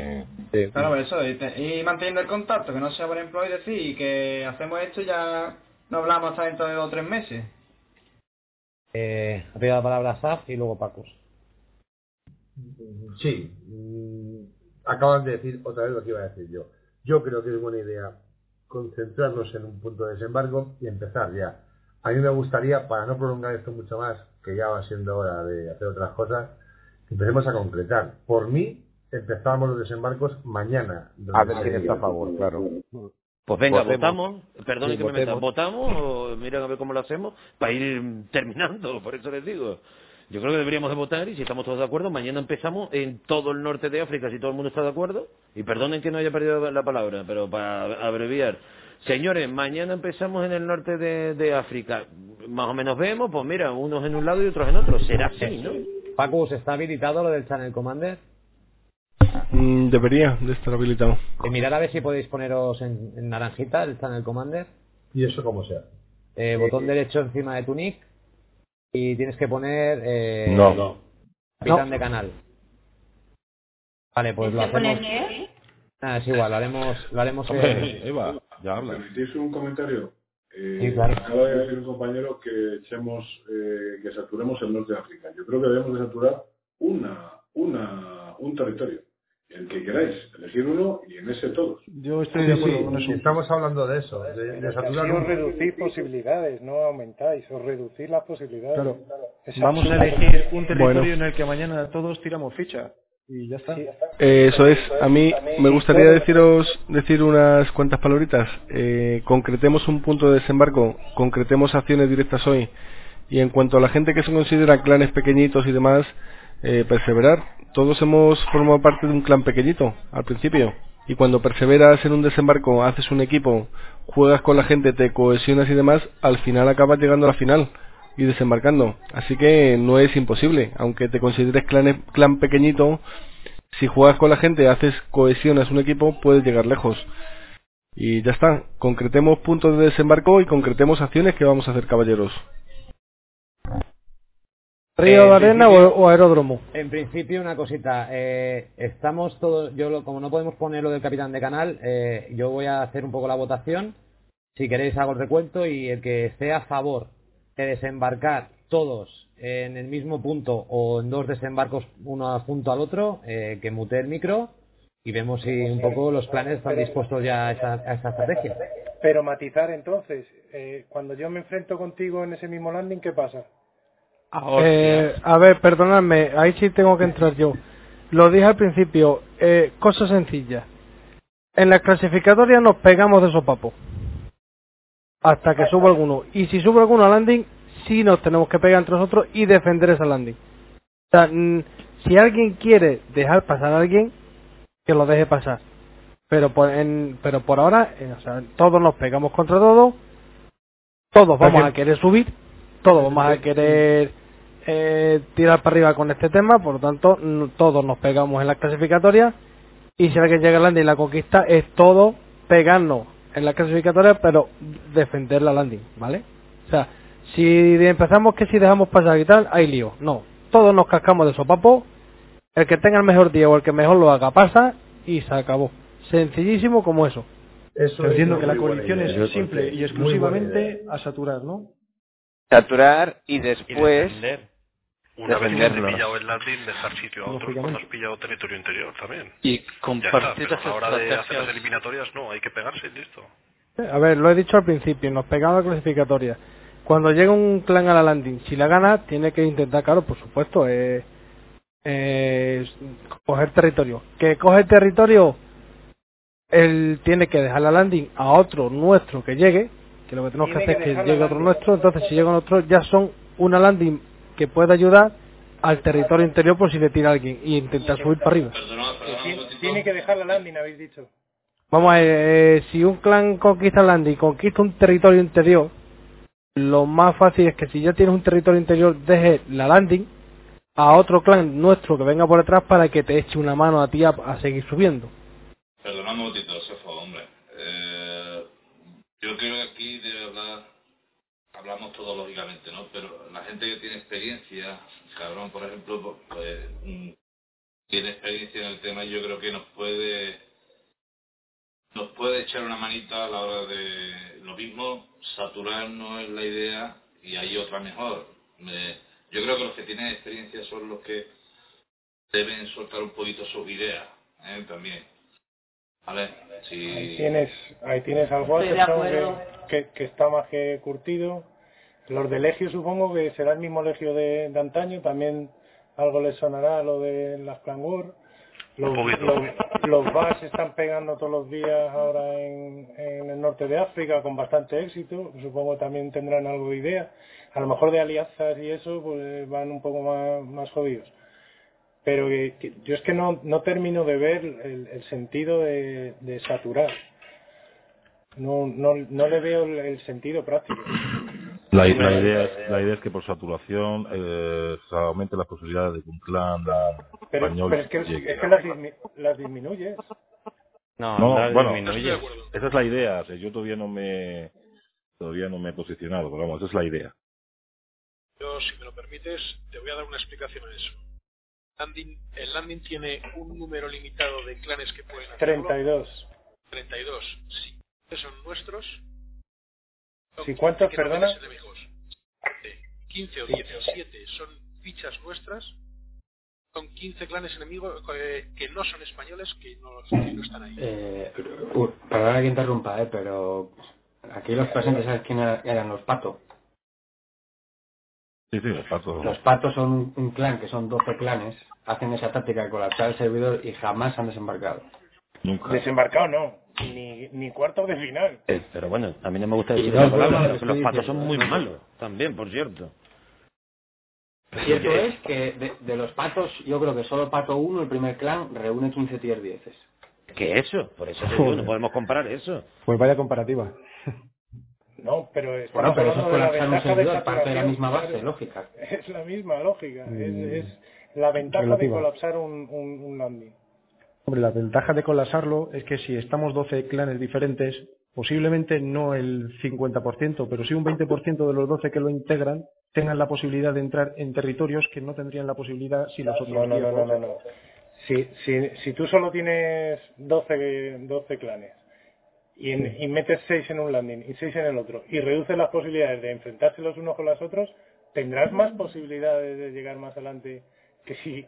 sí. Claro, por eso, y, te- y manteniendo el contacto, que no sea, por ejemplo, hoy decir que hacemos esto y ya no hablamos hasta dentro de dos o tres meses. Eh, ha pedido la palabra Saf y luego Pacus. Sí, mm, acaban de decir otra vez lo que iba a decir yo. Yo creo que es buena idea concentrarnos en un punto de desembarco y empezar ya. A mí me gustaría, para no prolongar esto mucho más, que ya va siendo hora de hacer otras cosas, que empecemos a concretar. Por mí, empezamos los desembarcos mañana. A ver quién está a favor, claro. Pues venga, Votemos. votamos, perdone Sí, que me meta, votamos o miren a ver cómo lo hacemos para ir terminando, por eso les digo. Yo creo que deberíamos de votar y si estamos todos de acuerdo, mañana empezamos en todo el norte de África, si todo el mundo está de acuerdo. Y perdonen que no haya perdido la palabra, pero para abreviar. Señores, mañana empezamos en el norte de, de África. Más o menos vemos, pues mira, unos en un lado y otros en otro. Será así, ¿no? Pacus, ¿está habilitado lo del Channel Commander? Mm, debería de estar habilitado. Eh, mirad a ver si podéis poneros en, en naranjita el Channel Commander. ¿Y eso cómo sea? Eh, botón derecho encima de tu nick y tienes que poner eh, No. No. capitán No. de canal. Vale, pues lo ¿Se pone hacemos. qué? Ah, es igual, lo haremos, lo haremos. Hombre, eh, Eva, ya habla. ¿Permitís un comentario? Eh, Sí, claro. Acaba de decir un compañero que echemos, eh, que saturemos el norte de África. Yo creo que debemos de saturar una, una, un territorio. El que queráis, elegir uno y en ese todos. Yo estoy Sí, de acuerdo sí, con eso. estamos hablando de eso, de, de saturar Así os un- reducís posibilidades, no aumentáis, os reducís las posibilidades. Claro. Vamos a elegir un territorio Bueno. en el que mañana todos tiramos ficha y ya está. Eh, eso es, a mí me gustaría deciros decir unas cuantas palabritas. Eh, concretemos un punto de desembarco, concretemos acciones directas hoy. Y en cuanto a la gente que se considera clanes pequeñitos y demás, eh, perseverar. Todos hemos formado parte de un clan pequeñito al principio. Y cuando perseveras en un desembarco, haces un equipo, juegas con la gente, te cohesionas y demás, al final acabas llegando a la final y desembarcando. Así que no es imposible, aunque te consideres clan, clan pequeñito, si juegas con la gente, haces cohesionas un equipo, puedes llegar lejos. Y ya está, concretemos puntos de desembarco y concretemos acciones que vamos a hacer, caballeros. ¿Río Eh, de en arena o aeródromo? En principio, una cosita. eh, estamos todos. Yo, lo- como no podemos poner lo del capitán de canal, eh, yo voy a hacer un poco la votación. Si queréis, hago el recuento y el que esté a favor de desembarcar todos en el mismo punto o en dos desembarcos uno junto al otro, eh, que mute el micro y vemos si un poco los planes están dispuestos ya a esa, a esa estrategia. Pero matizar entonces, eh, cuando yo me enfrento contigo en ese mismo landing, ¿qué pasa? Eh, a ver, perdonadme, ahí sí tengo que entrar yo. Lo dije al principio, eh, cosa sencilla. En las clasificatorias nos pegamos de sopapo. Hasta que suba alguno. Y si sube alguno a landing, sí nos tenemos que pegar entre nosotros y defender esa landing. O sea, si alguien quiere dejar pasar a alguien, que lo deje pasar. Pero por, en- pero por ahora, eh, o sea, todos nos pegamos contra todos. Todos vamos a querer subir. Todos vamos a querer eh, tirar para arriba con este tema. Por lo tanto, todos nos pegamos en las clasificatorias. Y si alguien llega al landing y la conquista, es todo pegarnos en las clasificatorias, pero defender la landing, ¿vale? O sea, si empezamos que si dejamos pasar y tal, hay lío. No, todos nos cascamos de sopapo. El que tenga el mejor día o el que mejor lo haga pasa y se acabó. Sencillísimo como eso. Eso entiendo es que la coalición idea. es simple y exclusivamente a saturar, ¿no? Saturar y después Una vez que pillado el landing, dejar sitio a otros cuando has pillado territorio interior también. Y compartir a las de hacer las estrategias. eliminatorias no, hay que pegarse y listo. A ver, lo he dicho al principio, nos pegamos la clasificatoria. Cuando llega un clan a la landing, si la gana, tiene que intentar, claro, por supuesto, eh, eh, coger territorio. Que coge territorio, él tiene que dejar la landing a otro nuestro que llegue, que lo que tenemos que hacer que es que llegue otro nuestro, entonces si llega otro ya son una landing que puede ayudar al territorio interior por si le tira alguien y intentar subir para arriba. Tiene, tiene que dejar la landing, habéis dicho. Vamos a ver, eh, si un clan conquista landing y conquista un territorio interior, lo más fácil es que si ya tienes un territorio interior, deje la landing a otro clan nuestro que venga por detrás para que te eche una mano a ti a, a seguir subiendo. Perdonadme un momentito, Sefo, hombre. Eh, yo creo que aquí debe hablar, hablamos todos lógicamente, ¿no? Pero la gente que tiene experiencia, cabrón, por ejemplo, pues, mm, tiene experiencia en el tema y yo creo que nos puede nos puede echar una manita a la hora de lo mismo, saturarnos en la idea y hay otra mejor. Me- yo creo que los que tienen experiencia son los que deben soltar un poquito sus ideas, ¿eh? También. ¿Vale? Si... Ahí tienes, ahí tienes al que, que, que está más que curtido. Los de Legio supongo que será el mismo Legio de, de antaño, también algo les sonará lo de las Clan War. Los, los, los VAS están pegando todos los días ahora en, en el norte de África con bastante éxito. Supongo que también tendrán algo de idea. A lo mejor de alianzas y eso pues van un poco más, más jodidos. Pero que, que yo es que no, no termino de ver el, el sentido de, de saturar. No, no, no le veo el sentido práctico. La, la idea es, la idea es que por saturación eh, se aumente las posibilidades de que un clan Pero, español pero es que, llegue. es que las, dismi- las disminuyes. No, No, las bueno, disminuye. esa es la idea. o sea, yo todavía no me todavía no me he posicionado, pero vamos, esa es la idea. Yo, si me lo permites, te voy a dar una explicación a eso. Landing- el landing tiene un número limitado de clanes que pueden hacerlo. 32. 32. Si son nuestros, ¿Si cuántos, 15 que no perdona? tienes enemigos. Eh, 15 o 17 son fichas nuestras. Son 15 clanes enemigos eh, que no son españoles que no, que no están ahí. Eh, perdona que interrumpa, eh, pero aquí los presentes, ¿sabes quién era- eran los patos? Sí, sí, los patos. Los patos son un, un clan, que son 12 clanes, hacen esa táctica de colapsar el servidor y jamás han desembarcado. Nunca. Desembarcado no, ni, ni cuartos de final. Eh, pero bueno, a mí no me gusta decir no, palabra, bueno, pero lo que los patos son muy malos también, por cierto. Cierto es que de, de los patos, yo creo que solo pato 1, el primer clan, reúne 15 tier 10. ¿Qué eso? Por eso digo, no podemos comparar eso. Pues vaya comparativa. No, pero estamos Bueno, pero eso es de la colapsar un ventaja de servidor, parte de la misma base, lógica. Es la misma lógica. Mm, Es, es la ventaja relativa. de colapsar un, un, un landing. Hombre, la ventaja de colapsarlo es que si estamos 12 clanes diferentes, posiblemente no el 50%, pero sí un 20% de los 12 que lo integran tengan la posibilidad de entrar en territorios que no tendrían la posibilidad si los otros No, no, no, 10 no, no. no. Si, si, si tú solo tienes 12, 12 clanes y, en- y metes 6 en un landing y 6 en el otro y reduces las posibilidades de enfrentarse los unos con los otros, tendrás más posibilidades de llegar más adelante que si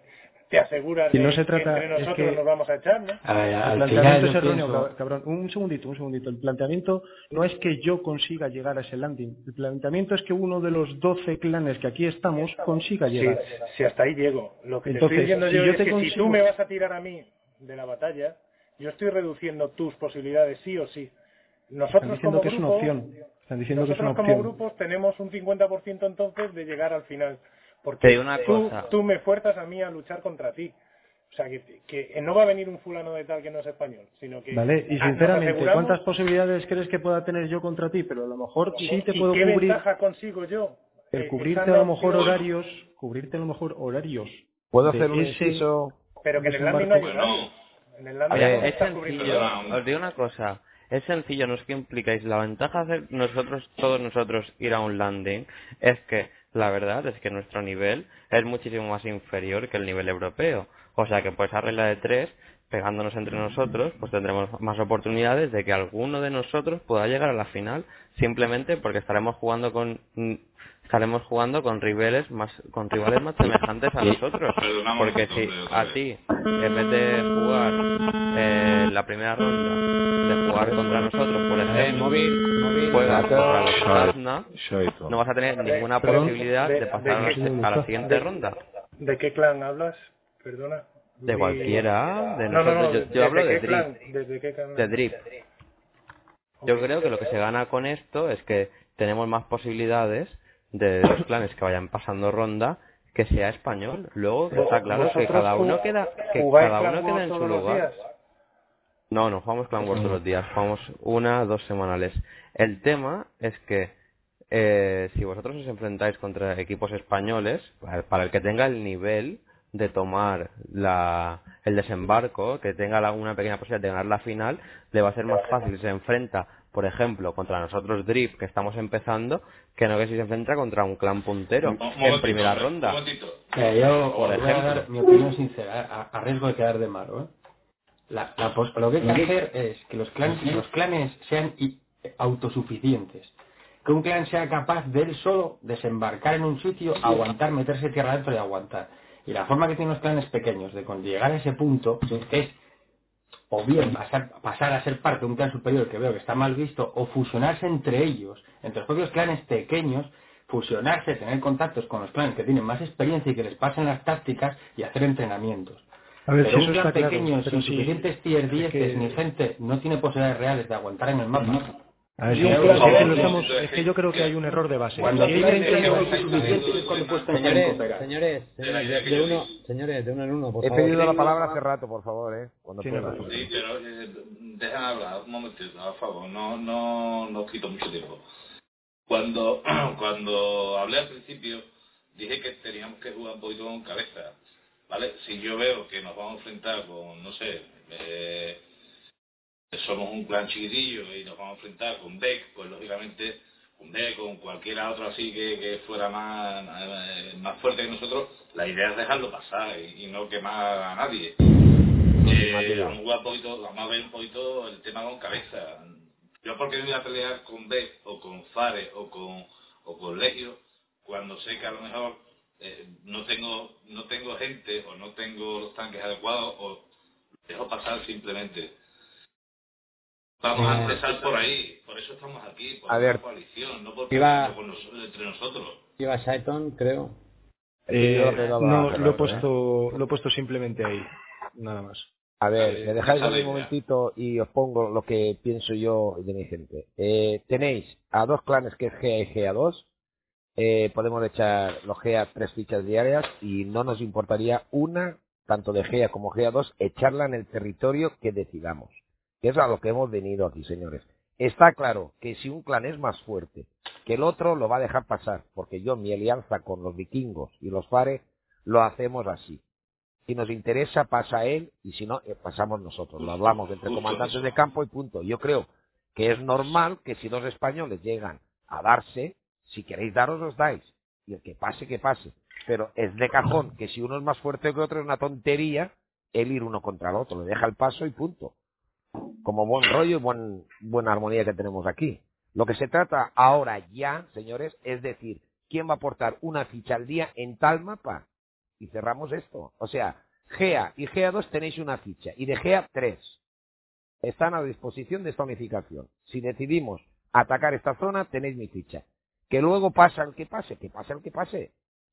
te aseguras Y no se trata- que entre es nosotros que- nos vamos a echar, ¿no? A ver, El al planteamiento final es yo erróneo, cabrón. Un segundito, un segundito. El planteamiento no es que yo consiga llegar a ese landing. El planteamiento es que uno de los 12 clanes que aquí estamos consiga Sí, llegar. si hasta ahí llego. Lo que Entonces, te estoy diciendo si yo, yo es te que si consigo- tú me vas a tirar a mí de la batalla, yo estoy reduciendo tus posibilidades sí o sí. Están Nosotros diciendo como que es una grupo, opción. Están diciendo que es una nosotros como opción. grupos tenemos un 50% entonces de llegar al final. Porque una tú, cosa. tú me fuerzas a mí a luchar contra ti. O sea, que, que no va a venir un fulano de tal que no es español, sino que... Vale, y ah, sinceramente, ¿cuántas posibilidades crees que pueda tener yo contra ti? Pero a lo mejor sí te ¿Y puedo qué cubrir ventaja consigo yo? el Eh, cubrirte a lo mejor horarios, cubrirte a lo mejor horarios. ¿Puedo hacer un ese inciso? Pero que en el landing no hay. En el landing no es sencillo. nada. Os digo una cosa. Es sencillo, no es que implicáis. La ventaja de nosotros, todos nosotros, ir a un landing es que la verdad es que nuestro nivel es muchísimo más inferior que el nivel europeo. O sea que por esa regla de tres, pegándonos entre nosotros, pues tendremos más oportunidades de que alguno de nosotros pueda llegar a la final simplemente porque estaremos jugando con estaremos jugando con rivales más con rivales más semejantes a (laughs) nosotros Perdonamos porque si a ti en vez de jugar eh, la primera ronda de jugar contra nosotros, por Eh, ejemplo, móvil, móvil. juegas contra los Shaitan. no vas a tener ninguna posibilidad de- de pasar a de- la, a la siguiente ronda. ¿De qué clan hablas? Perdona. De cualquiera, de No, no, nosotros. no, yo, yo ¿desde hablo de qué Drip. De Drip. Yo creo que lo que se gana con esto es que tenemos más posibilidades de los clanes que vayan pasando ronda que sea español. Luego que está claro que ¿Vosotros cada uno queda que cada uno queda en su lugar. No, no jugamos Clan Wars todos los días, jugamos una, dos semanales. El tema es que eh, si vosotros os enfrentáis contra equipos españoles, para el que tenga el nivel de tomar la, el desembarco, que tenga la- una pequeña posibilidad de ganar la final, le va a ser más fácil se enfrenta, por ejemplo, contra nosotros Drip, que estamos empezando, que no que si se enfrenta contra un clan puntero en primera ronda. Eh, yo Por os voy a ejemplo. dar mi opinión sincera, a, a riesgo de quedar de malo. ¿eh? La- la pos- lo que hay que hacer es que los clanes, los clanes sean autosuficientes. Que un clan sea capaz de él solo desembarcar en un sitio, aguantar, meterse tierra adentro y aguantar. Y la forma que tienen los clanes pequeños de llegar a ese punto es o bien pasar, pasar a ser parte de un clan superior que veo que está mal visto, o fusionarse entre ellos, entre los propios clanes pequeños, fusionarse, tener contactos con los clanes que tienen más experiencia y que les pasen las tácticas y hacer entrenamientos. A ver, pero si un clan claro, pequeño sin si- suficientes tier 10 que- ni gente no tiene posibilidades reales de aguantar en el mapa. A ver, si un por favor, pequeño sí, estamos- es que yo creo que hay un error de base. Cuando Si gente- gente suficiente es cuando en Señores, señores, señores, de, de uno, señores, de uno en uno, por He favor. pedido la palabra hace rato, por favor, ¿eh? Cuando Sí, no, por Sí, pero eh, déjame hablar un momentito, a favor, no, no, no os quito mucho tiempo. Cuando, (clears throat) cuando hablé al principio, dije que teníamos que jugar un poquito con cabeza, ¿vale? Si yo veo que nos vamos a enfrentar con, no sé, eh, somos un clan chiquitillo y nos vamos a enfrentar con Beck, pues lógicamente con Beck, con cualquiera otro así que, que fuera más, eh, más fuerte que nosotros, la idea es dejarlo pasar y, y no quemar a nadie. Eh, vamos, a jugar un poquito, vamos a ver un poquito el tema con cabeza. Yo porque voy a pelear con Beck o con Fare o con, o con Legio cuando sé que a lo mejor eh, no tengo no tengo gente o no tengo los tanques adecuados o dejo pasar simplemente. Vamos a Eh, empezar por ahí, por eso estamos aquí, por A ver. coalición, no por Iba- entre nosotros. Iba Shaiton, creo. Eh, no, lo he rato, puesto, lo he puesto simplemente ahí, nada más. A ver, Eh, me dejáis un momentito y os pongo lo que pienso yo de mi gente. Eh, tenéis a dos clanes que es GA y GA2. Eh, podemos echar los GA tres fichas diarias y no nos importaría una, tanto de GA como GA2, echarla en el territorio que decidamos. Que es a lo que hemos venido aquí, señores. Está claro que si un clan es más fuerte que el otro, lo va a dejar pasar, porque yo mi alianza con los vikingos y los Fare lo hacemos así. Si nos interesa, pasa él, y si no, eh, pasamos nosotros. Lo hablamos entre comandantes de campo y punto. Yo creo que es normal que si dos españoles llegan a darse, si queréis daros, os dais. Y el que pase, que pase. Pero es de cajón que si uno es más fuerte que otro, es una tontería el ir uno contra el otro. Le deja el paso y punto. Como buen rollo y buen, buena armonía que tenemos aquí. Lo que se trata ahora ya, señores, es decir, quién va a aportar una ficha al día en tal mapa y cerramos esto. O sea, GEA y GEA2 tenéis una ficha y de GEA 3 están a disposición de esta unificación. Si decidimos atacar esta zona, tenéis mi ficha. Que luego pasa el que pase, que pase el que pase.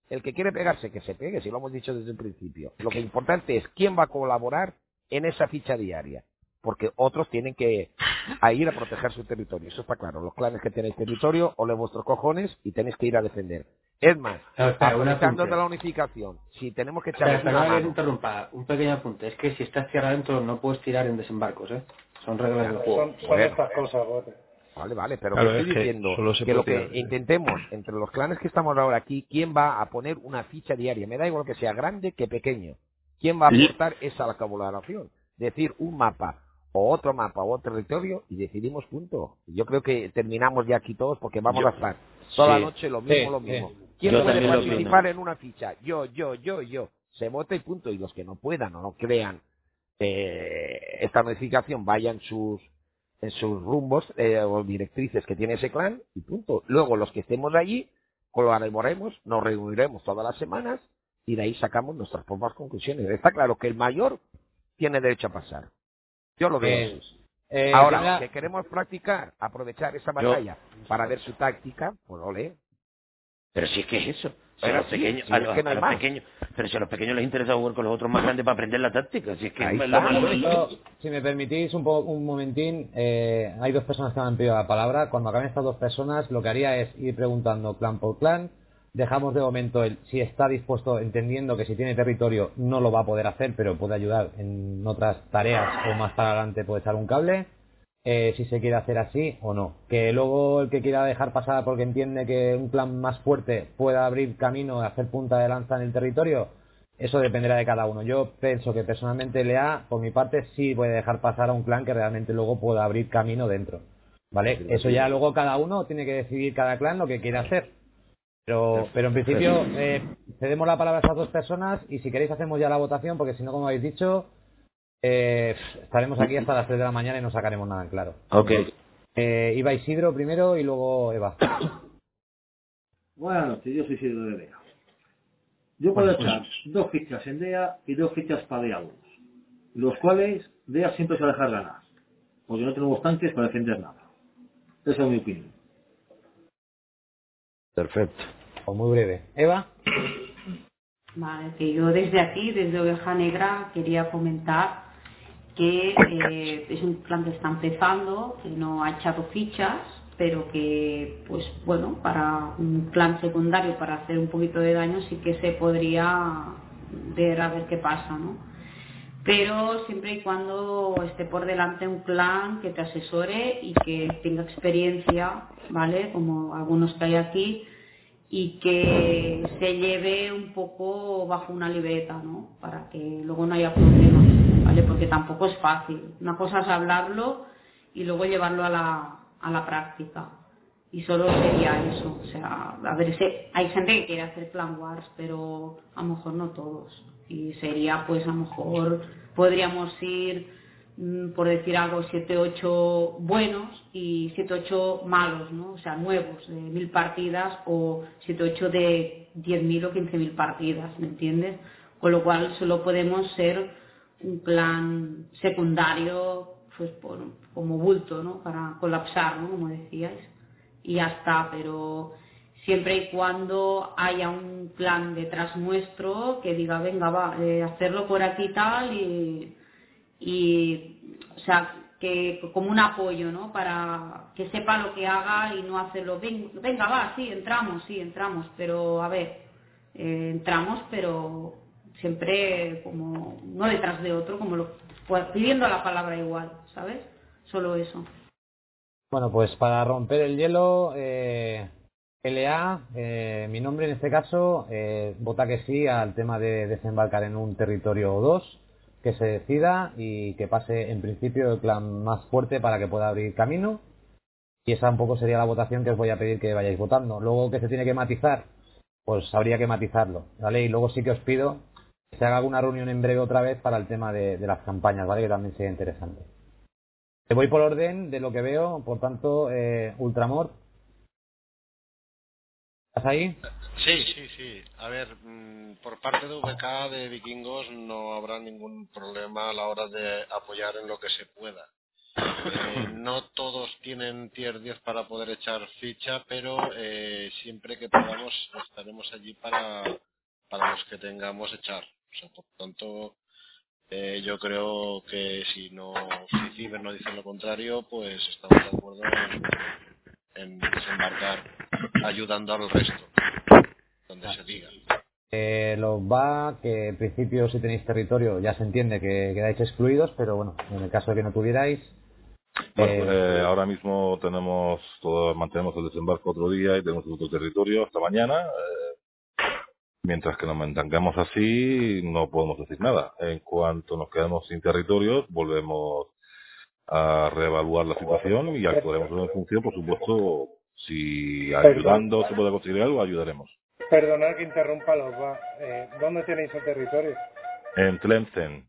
El que quiere pegarse, que se pegue, si lo hemos dicho desde el principio. Lo que importante es quién va a colaborar en esa ficha diaria. Porque otros tienen que a ir a proteger su territorio. Eso está claro. Los clanes que tenéis territorio, ole vuestros cojones y tenéis que ir a defender. Es más, aprovechando de la unificación, si tenemos que Espera, echarles espera, una mano, interrumpa. Un pequeño apunte. Es que si estás tierra adentro no puedes tirar en desembarcos, ¿eh? Son reglas del juego. Son, son estas cosas, Bote. Vale, vale, pero Claro, estoy es diciendo que lo que tirar. intentemos entre los clanes que estamos ahora aquí, quién va a poner una ficha diaria, me da igual que sea grande que pequeño, quién va a aportar esa la colaboración, decir un mapa o otro mapa o otro territorio y decidimos punto. Yo creo que terminamos ya aquí todos porque vamos Yo- a estar toda la sí. noche lo mismo, Sí, lo sí. mismo. ¿Quién Yo puede participar en una ficha? Yo, yo, yo, yo. Se vota y punto. Y los que no puedan o no crean eh, esta modificación vayan sus en sus rumbos eh, o directrices que tiene ese clan y punto. Luego los que estemos allí colaboraremos, nos reuniremos todas las semanas y de ahí sacamos nuestras propias conclusiones. Está claro que el mayor tiene derecho a pasar. Yo lo veo. Eh, eh, Ahora, primera- que queremos practicar, aprovechar esa batalla para ver su táctica, pues ole. Pero si es que es eso. Si Pero a los sí, pequeños, sí, a es los, que no a hay los más. pequeños, pero si a los pequeños les interesa jugar con los otros más grandes para aprender la táctica, si es que es lo Yo, si me permitís un, po- un momentín, eh, hay dos personas que me han pedido la palabra. Cuando acaben estas dos personas, lo que haría es ir preguntando clan por clan. Dejamos de momento el si está dispuesto, entendiendo que si tiene territorio no lo va a poder hacer, pero puede ayudar en otras tareas o más para adelante puede echar un cable. eh, si se quiere hacer así o no. Que luego el que quiera dejar pasar porque entiende que un clan más fuerte pueda abrir camino hacer punta de lanza en el territorio, eso dependerá de cada uno. Yo pienso que personalmente LEA, por mi parte, sí puede dejar pasar a un clan que realmente luego pueda abrir camino dentro. ¿Vale? Eso ya luego cada uno tiene que decidir cada clan lo que quiere hacer. Pero, pero en principio eh, cedemos la palabra a estas dos personas y si queréis hacemos ya la votación porque si no, como habéis dicho, eh, estaremos aquí hasta las 3 de la mañana y no sacaremos nada en claro. Ok. Eh, iba Isidro primero y luego Eva. Buenas noches, yo soy Isidro de Vega. Yo puedo Bueno, pues- echar dos fichas en DEA y dos fichas para DEA2, los cuales DEA siempre se va a dejar ganar, porque no tenemos tanques para defender nada. Esa es mi opinión. Perfecto. O muy breve. Eva. (clears throat) Vale, que yo desde aquí, desde Oveja Negra, quería comentar que eh, es un plan que está empezando, que no ha echado fichas, pero que, pues bueno, para un plan secundario, para hacer un poquito de daño, sí que se podría ver a ver qué pasa, ¿no? Pero siempre y cuando esté por delante un plan que te asesore y que tenga experiencia, ¿vale? Como algunos que hay aquí, y que se lleve un poco bajo una libreta, ¿no? Para que luego no haya problemas, ¿vale? Porque tampoco es fácil. Una cosa es hablarlo y luego llevarlo a la, a la práctica. Y solo sería eso. O sea, a ver, hay gente que quiere hacer Clan Wars, pero a lo mejor no todos. Y sería, pues, a lo mejor podríamos ir, por decir algo, 7-8 buenos y 7-8 malos, ¿no? O sea, nuevos, de mil partidas o 7-8 de 10.000 o 15.000 partidas, ¿me entiendes? Con lo cual solo podemos ser un plan secundario, pues, como bulto, ¿no? Para colapsar, ¿no? Como decíais. Y ya está, pero siempre y cuando haya un plan detrás nuestro que diga, venga, va, eh, hacerlo por aquí tal y, y, o sea, que como un apoyo, ¿no? Para que sepa lo que haga y no hacerlo, "Ven- venga, va, sí, entramos, sí, entramos, pero a ver, eh, entramos, pero siempre como, no detrás de otro, como lo, pues, pidiendo la palabra igual, ¿sabes? Solo eso. Bueno, pues para romper el hielo, eh, LA, eh, mi nombre en este caso, eh, vota que sí al tema de desembarcar en un territorio o dos, que se decida y que pase en principio el clan más fuerte para que pueda abrir camino. Y esa un poco sería la votación que os voy a pedir que vayáis votando. Luego que se tiene que matizar, pues habría que matizarlo, ¿vale? Y luego sí que os pido que se haga alguna reunión en breve otra vez para el tema de, las campañas, ¿vale? Que también sería interesante. Te voy por orden de lo que veo, por tanto, eh, Ultramor. ¿Estás ahí? Sí, sí, sí. A ver, mm, por parte de VK de Vikingos no habrá ningún problema a la hora de apoyar en lo que se pueda. Eh, (laughs) no todos tienen tier 10 para poder echar ficha, pero eh, siempre que podamos estaremos allí para, para los que tengamos echar. O sea, por tanto, eh, yo creo que si no si Ciber no dice lo contrario, pues estamos de acuerdo en, en desembarcar ayudando al resto, donde se diga. Eh, los va, que en principio si tenéis territorio ya se entiende que quedáis excluidos, pero bueno, en el caso de que no tuvierais, Bueno, eh, eh, ahora mismo tenemos todo, mantenemos el desembarco otro día y tenemos otro territorio hasta mañana. eh, mientras que nos mantengamos así, no podemos decir nada. En cuanto nos quedemos sin territorios, volvemos a reevaluar la situación y actuaremos en función, por supuesto, si ayudando se puede conseguir algo, ayudaremos. Perdonad que interrumpa los va. Eh, ¿Dónde tenéis el territorio? En Tlemcen,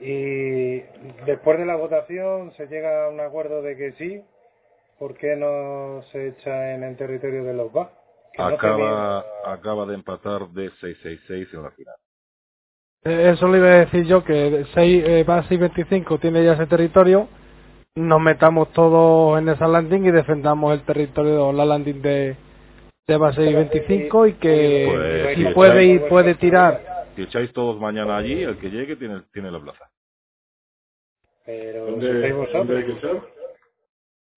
Y después de la votación se llega a un acuerdo de que sí. ¿Por qué no se echa en el territorio de los va? No acaba, acaba de empatar de 666 en la final. Eh, Eso le iba a decir yo, que 6, eh, va 625 tiene ya ese territorio, nos metamos todos en esa landing y defendamos el territorio, la landing de, de base 625 y que Pues, si si puede echáis- ir, puede tirar. Si echáis todos mañana allí, el que llegue tiene, tiene la plaza. Pero ¿Dónde, ¿sepáis vosotros? ¿Dónde hay que echar?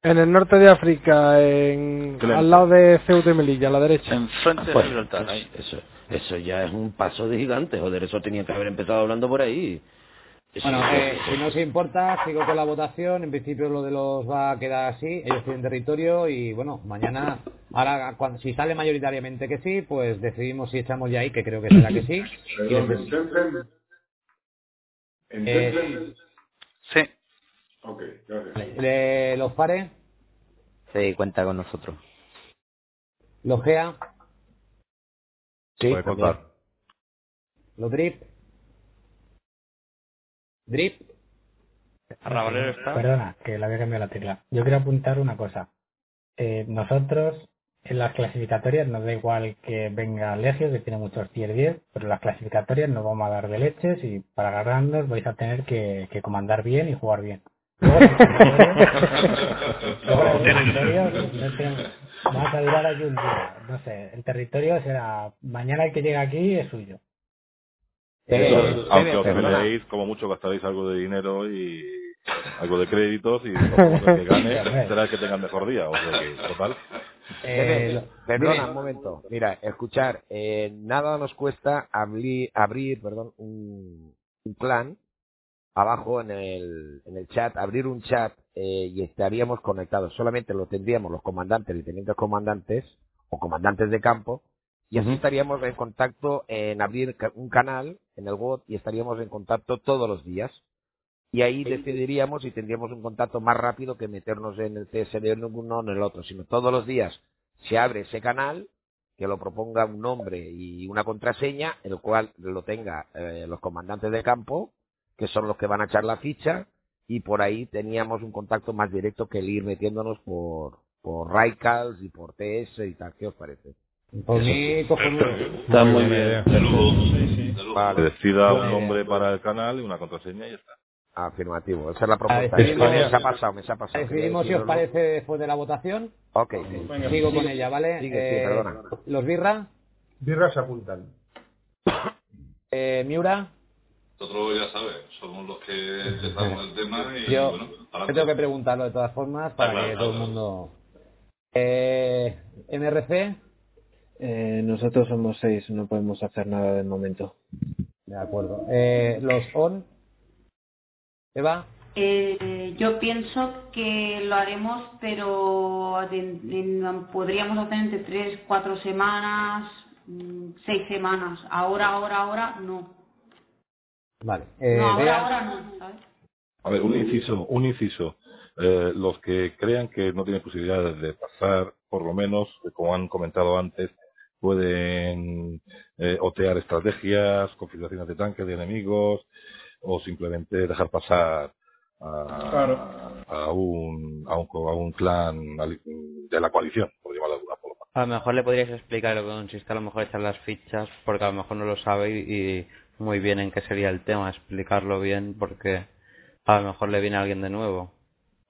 En el norte de África, en, al lado de Ceuta y Melilla, a la derecha. Enfrente de Pues, Gibraltar, pues, ahí. eso, eso ya es un paso de gigante, joder, eso tenía que haber empezado hablando por ahí. Eso- Bueno, eh, si no os importa, sigo con la votación. En principio lo de los va a quedar así. Ellos tienen territorio y bueno, mañana, ahora cuando, si sale mayoritariamente que sí, pues decidimos si echamos ya ahí, que creo que será que sí. Y ¿En Eh? Sí. Ok, gracias. eh, los pares, Sí, cuenta con nosotros. los GEA, Sí, Puede también. contar. los DRIP, DRIP, Arrabalero está. Perdona, que le había cambiado la tecla. Yo quiero apuntar una cosa. Eh, nosotros, en las clasificatorias, nos da igual que venga Legio, que tiene muchos tier 10, pero en las clasificatorias nos vamos a dar de leches y para agarrarnos vais a tener que, que comandar bien y jugar bien. (laughs) Luego, las clasificatorias- luego las (laughs) clasificatorias no tenemos- vamos a durar aquí un día. No sé, el territorio será, mañana el que llegue aquí es suyo. Eh, Aunque os peleéis, como mucho gastaréis algo de dinero y algo de créditos y el que gane (laughs) será el que tenga el mejor día. O sea que, total. eh, Perdona un momento. Mira, escuchar, eh, nada nos cuesta abrir, abrir perdón, un, un clan abajo en el, en el chat, abrir un chat eh, y estaríamos conectados. Solamente lo tendríamos los comandantes y tenientes comandantes o comandantes de campo y así estaríamos en contacto en abrir un canal en el bot y estaríamos en contacto todos los días. Y ahí decidiríamos y tendríamos un contacto más rápido que meternos en el CSD en uno o en el otro, sino todos los días se abre ese canal, que lo proponga un nombre y una contraseña, el cual lo tenga eh, los comandantes de campo, que son los que van a echar la ficha, y por ahí teníamos un contacto más directo que el ir metiéndonos por, por Raikals y por TS y tal. ¿Qué os parece? Por mí, cojonudo. Está muy bien. Lujo. De lujo. Vale. Decida un nombre para el canal y una contraseña y ya está. Afirmativo, esa es la propuesta. decidimos- Me ha pasado, me ha pasado. Decidimos si os parece después de la votación. Ok. Sigo con ella, ¿vale? Sigue, sí, Eh, perdona. Los birra, Birras se apuntan. eh, Miura. Nosotros ya sabes, somos los que empezamos el tema y Yo, bueno, para yo tengo que preguntarlo de todas formas para Claro, que claro, todo el mundo. Eh, MRC, Eh, nosotros somos seis, no podemos hacer nada de momento. de acuerdo. Eh, los ON, Eva, Eh, yo pienso que lo haremos, pero de- podríamos hacer entre tres, cuatro semanas, mm, seis semanas. Ahora, ahora, ahora, no. Vale. Eh, no, ahora, Bea, ahora no, ¿sabes? A ver, un inciso, un inciso. Eh, los que crean que no tienen posibilidades de pasar, por lo menos, eh, como han comentado antes, pueden eh, otear estrategias, configuraciones de tanques de enemigos, o simplemente dejar pasar a, a, un, a, un, a un clan de la coalición, por llamarlo de alguna forma. A lo mejor le podríais explicar lo que consiste a lo mejor echar las fichas, porque a lo mejor no lo sabe y, y muy bien en qué sería el tema, explicarlo bien, porque a lo mejor le viene alguien de nuevo.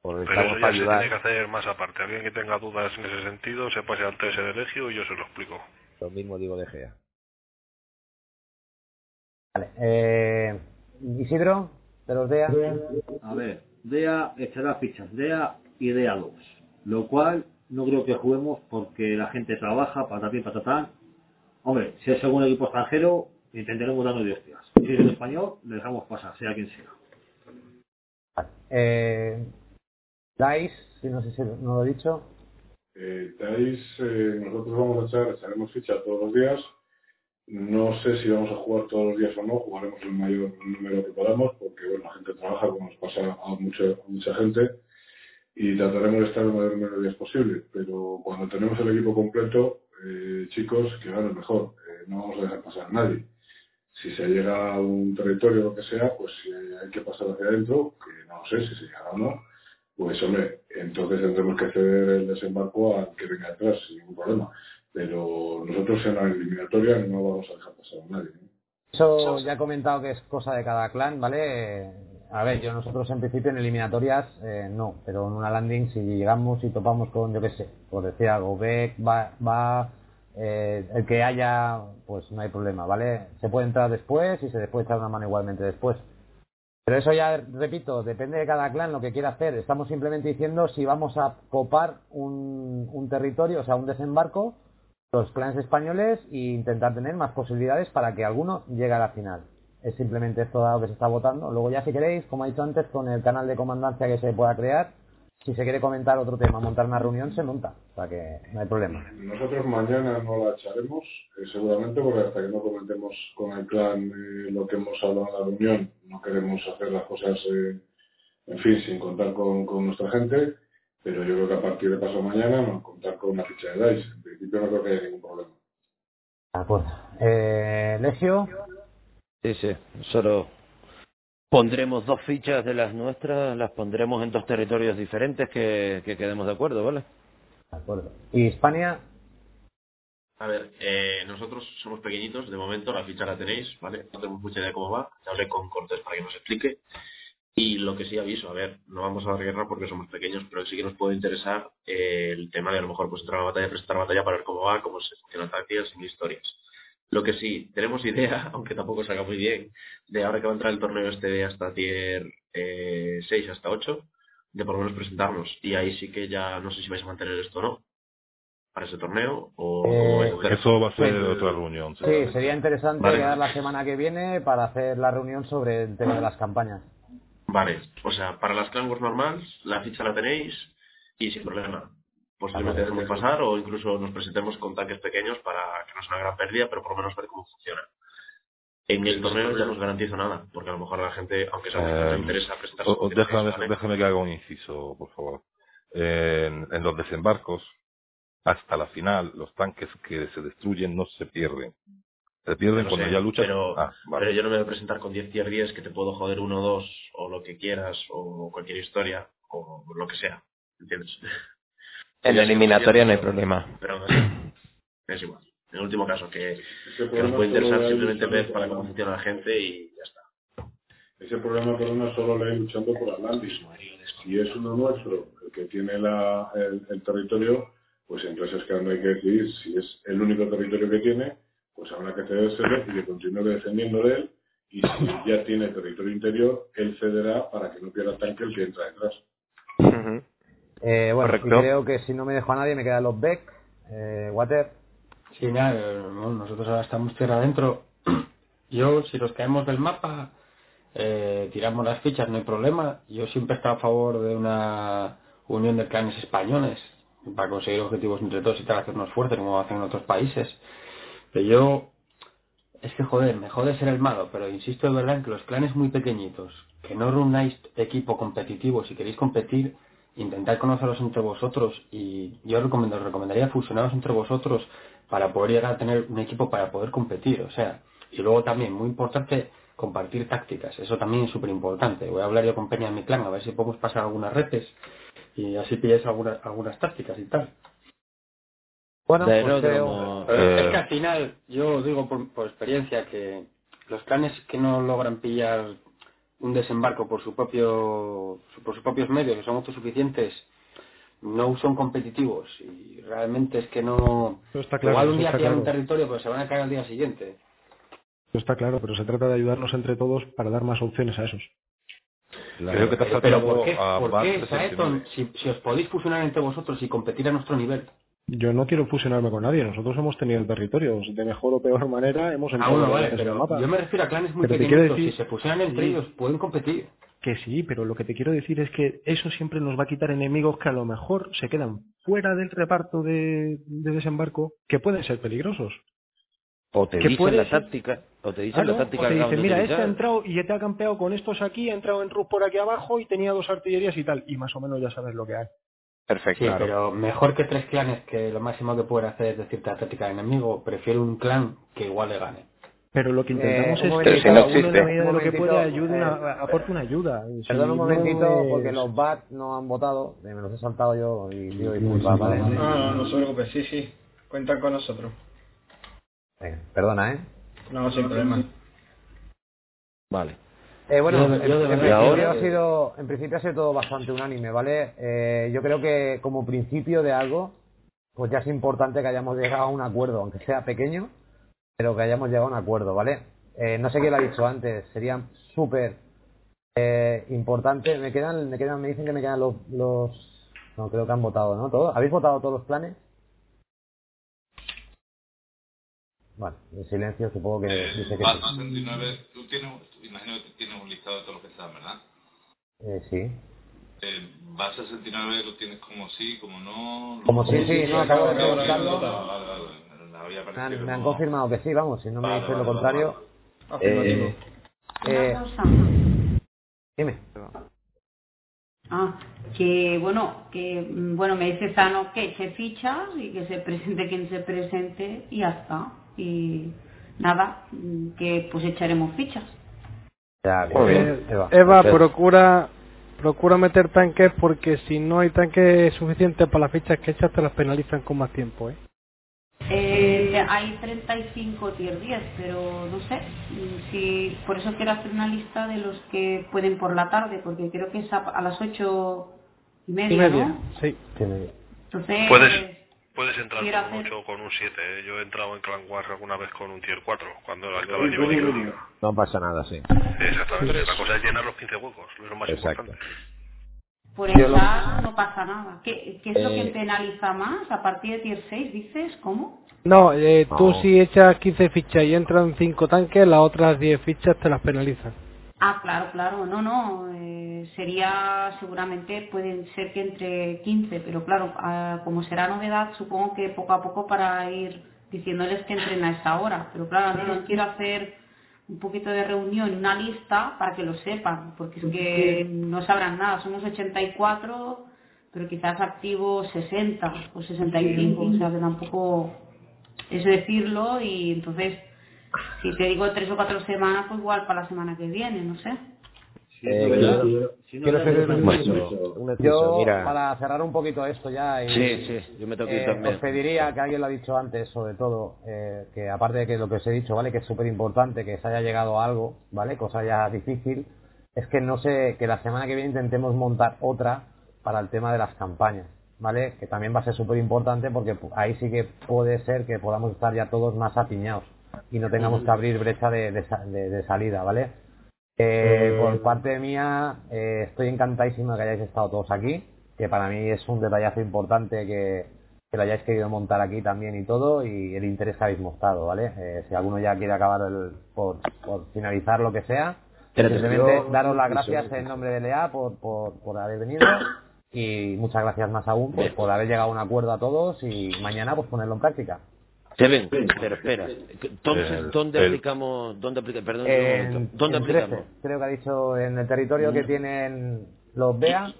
Pero eso ya se tiene que hacer más aparte. Alguien que tenga dudas en ese sentido, se pase al TS de Legio y yo se lo explico. Lo mismo digo de Gea. Vale. Eh, Isidro, de los DEA. A ver, DEA echará fichas, DEA y DEA 2. Lo cual no creo que juguemos porque la gente trabaja, patatín, patatán. Hombre, si es algún equipo extranjero, intentaremos darnos de hostias. Si es en español, le dejamos pasar, sea quien sea. Eh, Dice, si no sé si no lo he dicho. Eh, eh, nosotros vamos a echar, echaremos ficha todos los días. No sé si vamos a jugar todos los días o no, jugaremos el mayor número que podamos, porque bueno, la gente trabaja como nos pasa a mucha, a mucha gente, y trataremos de estar el mayor número de días posible. Pero cuando tenemos el equipo completo, eh, chicos, que ganen mejor, eh, no vamos a dejar pasar a nadie. Si se llega a un territorio o lo que sea, pues si hay que pasar hacia adentro, que no sé si se llegará o no, pues hombre, entonces tendremos que ceder el desembarco al que venga detrás sin ningún problema. Pero nosotros en la eliminatoria no vamos a dejar pasar a nadie. Eso ya he comentado que es cosa de cada clan, ¿vale? A ver, yo nosotros en principio en eliminatorias eh, no, pero en una landing si llegamos y topamos con, yo qué sé, por decir algo, Beck, va, va eh, el que haya, pues no hay problema, ¿vale? Se puede entrar después y se puede echar una mano igualmente después. Pero eso ya, repito, depende de cada clan lo que quiera hacer. Estamos simplemente diciendo si vamos a copar un, un territorio, o sea, un desembarco, los clanes españoles e intentar tener más posibilidades para que alguno llegue a la final. Es simplemente esto dado que se está votando. Luego ya si queréis, como he dicho antes, con el canal de comandancia que se pueda crear, si se quiere comentar otro tema, montar una reunión, se monta. O sea que no hay problema. Nosotros mañana no la echaremos, eh, seguramente, porque hasta que no comentemos con el clan eh, lo que hemos hablado en la reunión, no queremos hacer las cosas, eh, en fin, sin contar con, con nuestra gente. Pero yo creo que a partir de pasado mañana vamos a contar con una ficha de DICE. En principio no creo que haya ningún problema. De acuerdo. Eh, Legio. Sí, sí. Solo pondremos dos fichas de las nuestras, las pondremos en dos territorios diferentes que, que quedemos de acuerdo, ¿vale? De acuerdo. ¿Y Hispania? A ver, eh, nosotros somos pequeñitos, de momento la ficha la tenéis, ¿vale? No tenemos mucha idea de cómo va. Ya hablé con Cortés para que nos explique. Y lo que sí aviso, a ver, no vamos a dar guerra porque somos pequeños, pero sí que nos puede interesar eh, el tema de a lo mejor pues entrar a la batalla, presentar la batalla para ver cómo va, cómo se funcionan tácticas y historias. Lo que sí, tenemos idea, (laughs) aunque tampoco salga muy bien, de ahora que va a entrar el torneo este de hasta tier eh, 6 hasta 8, de por lo menos presentarnos. Y ahí sí que ya no sé si vais a mantener esto o no, para ese torneo, o Eh, vais a- Eso va a ser Sí. otra reunión. Sí, sería interesante Vale. quedar la semana que viene para hacer la reunión sobre el tema de las campañas. Vale, o sea, para las Clan Wars normales, la ficha la tenéis y sin problema. Posiblemente dejemos pasar o incluso nos presentemos con tanques pequeños para que no sea una gran pérdida, pero por lo menos ver cómo funciona. En el torneo ya no os garantizo nada, porque a lo mejor a la gente, aunque sea Eh, le interesa presentarse o- déjame, déjame que haga un inciso, por favor. En, en los desembarcos, hasta la final, los tanques que se destruyen no se pierden. Se pierden cuando sé, ya luchas. Pero, Ah, vale. pero yo no me voy a presentar con 10 tier 10 que te puedo joder uno o dos o lo que quieras o cualquier historia o lo que sea. ¿Entiendes? En la eliminatoria no hay problema. Pero es igual. En el último caso, que, nos puede interesar simplemente ver para cómo funciona la gente y ya está. Ese problema, problema solo lo hay luchando por Atlantis. Si es uno nuestro el que tiene la, el, el territorio, pues entonces es que no hay que decidir si es el único territorio que tiene, pues habrá que cedérselo y que continúe defendiendo de él. Y si ya tiene territorio interior, él cederá para que no pierda tanque el que entra detrás. Eh, bueno, y creo que si no me dejo a nadie me quedan los Beck, eh, Water. Sí, mira, eh, bueno, nosotros ahora estamos tierra adentro. (clears throat) Yo, si nos caemos del mapa, eh, tiramos las fichas, no hay problema. Yo siempre he estado a favor de una unión de clanes españoles para conseguir objetivos entre todos y tal, hacernos fuertes como hacen en otros países. Pero yo, es que joder, me jode ser el malo, pero insisto de verdad en que los clanes muy pequeñitos, que no reunáis equipo competitivo, si queréis competir, intentad conoceros entre vosotros y yo recomiendo, os recomendaría fusionaros entre vosotros para poder llegar a tener un equipo para poder competir, o sea, y luego también, muy importante, compartir tácticas, eso también es súper importante. Voy a hablar yo con Peña en mi clan, a ver si podemos pasar algunas redes y así pilláis algunas, algunas tácticas y tal. Bueno, pues creo- aeródromo, Pero eh, es que al final, yo digo por, por experiencia que los clanes que no logran pillar un desembarco por su propio por sus propios medios, que son autosuficientes, no son competitivos y realmente es que no está claro, igual un día pillan un claro. territorio pero se van a caer al día siguiente. Eso está claro, pero se trata de ayudarnos entre todos para dar más opciones a esos. Creo que te has Pero ¿por qué, a ¿por qué 69. Saeton, si, si os podéis fusionar entre vosotros y competir a nuestro nivel? Yo no quiero fusionarme con nadie. Nosotros hemos tenido el territorio de mejor o peor manera. Hemos Ah, entrado bueno, en vale, el pero mapa. yo me refiero a clanes muy Pero pequeñitos, decir- si se fusionan entre Sí. ellos pueden competir. Que sí, pero lo que te quiero decir es que eso siempre nos va a quitar enemigos que a lo mejor se quedan fuera del reparto de, de desembarco, que pueden ser peligrosos. O te dicen puede la táctica, o te dicen Claro, la táctica o te dicen, mira, este ha entrado y te ha campeado con estos aquí, ha entrado en Rus por aquí abajo y tenía dos artillerías y tal. Y más o menos ya sabes lo que hay. Perfecto. Sí, pero mejor que tres clanes que lo máximo que pueden hacer es decirte la táctica del enemigo, prefiero un clan que igual le gane. Pero lo que intentamos Eh, un es que cada uno en existe. la medida de lo que momentito, ayude una, eh, aporte una ayuda. Si Perdón un no momentito, es- porque los BAT no han votado, eh, me los he saltado yo y pido disculpas, ¿vale? No, no, no se preocupe, sí, sí. Cuentan con nosotros. Venga, perdona, ¿eh? No, sin problema. Vale. Eh, bueno, Yo- en, yo principio ha sido, en principio ha sido todo bastante unánime, ¿vale? Eh, yo creo que como principio de algo, pues ya es importante que hayamos llegado a un acuerdo, aunque sea pequeño, pero que hayamos llegado a un acuerdo, ¿vale? Eh, no sé quién lo ha dicho antes, sería súper eh, importante. Me quedan, me quedan, me dicen que me quedan los, los, no creo que han votado, ¿no? ¿Todo? ¿Habéis votado todos los planes? Bueno, en silencio supongo que dice que sí. 69, tú tienes, tú imagino que tienes un listado de todo lo que están, ¿verdad? Eh, sí. Eh, Base 69 lo tienes como sí, como no. Como sí, sí, no, acabo de preguntarlo. Me han, me han no. confirmado que sí, vamos, si no me Vale, dicen lo contrario. vale. Eh, eh, Una cosa. dime. Ah, que bueno, que mm, bueno, me dice Zano que eche fichas y que se presente quien se presente y ya está. Y nada, que pues echaremos fichas. Eva. Procura procura meter tanques porque si no hay tanques suficientes para las fichas que echas te las penalizan con más tiempo, ¿eh? Eh, hay 35 tier 10, pero no sé, si por eso quiero hacer una lista de los que pueden por la tarde, porque creo que es a, a las 8 y media, Y media, ¿no? sí. Entonces, Puedes, puedes entrar con un hacer- 8 o con un 7. ¿eh? Yo he entrado en Clan Wars alguna vez con un tier 4, cuando estaba en nivel No pasa nada, sí. Exactamente. La cosa es llenar los 15 huecos, eso es lo más Exacto. importante. por lo- esa no pasa nada. ¿Qué, qué es lo Eh, que penaliza más? A partir de tier 6, dices, ¿cómo? No, eh, tú No. si echas 15 fichas y entran 5 tanques, las otras 10 fichas te las penalizan. Ah, claro, claro, no, no, eh, sería seguramente pueden ser que entre 15, pero claro, ah, como será novedad, supongo que poco a poco para ir diciéndoles que entren a esa hora, pero claro, no quiero hacer un poquito de reunión una lista para que lo sepan, porque es que no sabrán nada, somos 84, pero quizás activos 60 o 65, o sea que tampoco es decirlo y entonces si te digo tres o cuatro semanas, pues igual para la semana que viene, no sé. Eh, claro. quiero, Si no quiero le hacer das un un inciso, beso. un inciso, Yo, mira. para cerrar un poquito esto ya, y, Sí, sí, yo me tengo que ir eh, también. os pediría que alguien lo ha dicho antes, sobre todo, eh, que aparte de que lo que os he dicho, ¿vale? Que es súper importante que se haya llegado a algo, ¿vale? Cosa ya difícil, es que no sé, que la semana que viene intentemos montar otra para el tema de las campañas, ¿vale? Que también va a ser súper importante porque ahí sí que puede ser que podamos estar ya todos más apiñados y no tengamos que abrir brecha de, de sa- de- de salida, ¿vale? Eh, por parte mía, eh, estoy encantadísimo de que hayáis estado todos aquí, que para mí es un detallazo importante que, que lo hayáis querido montar aquí también y todo, y el interés que habéis mostrado, ¿vale? Eh, si alguno ya quiere acabar el- por, por finalizar lo que sea, simplemente daros las gracias en nombre de Lea por, por, por haber venido (coughs) y muchas gracias más aún por haber llegado a un acuerdo a todos y mañana pues ponerlo en práctica. Seven, pero espera. Entonces, El- ¿dónde el- aplicamos? ¿Dónde aplica, perdón, un En, momento. ¿Dónde en aplicamos? 13, creo que ha dicho en el territorio que tienen los BEA.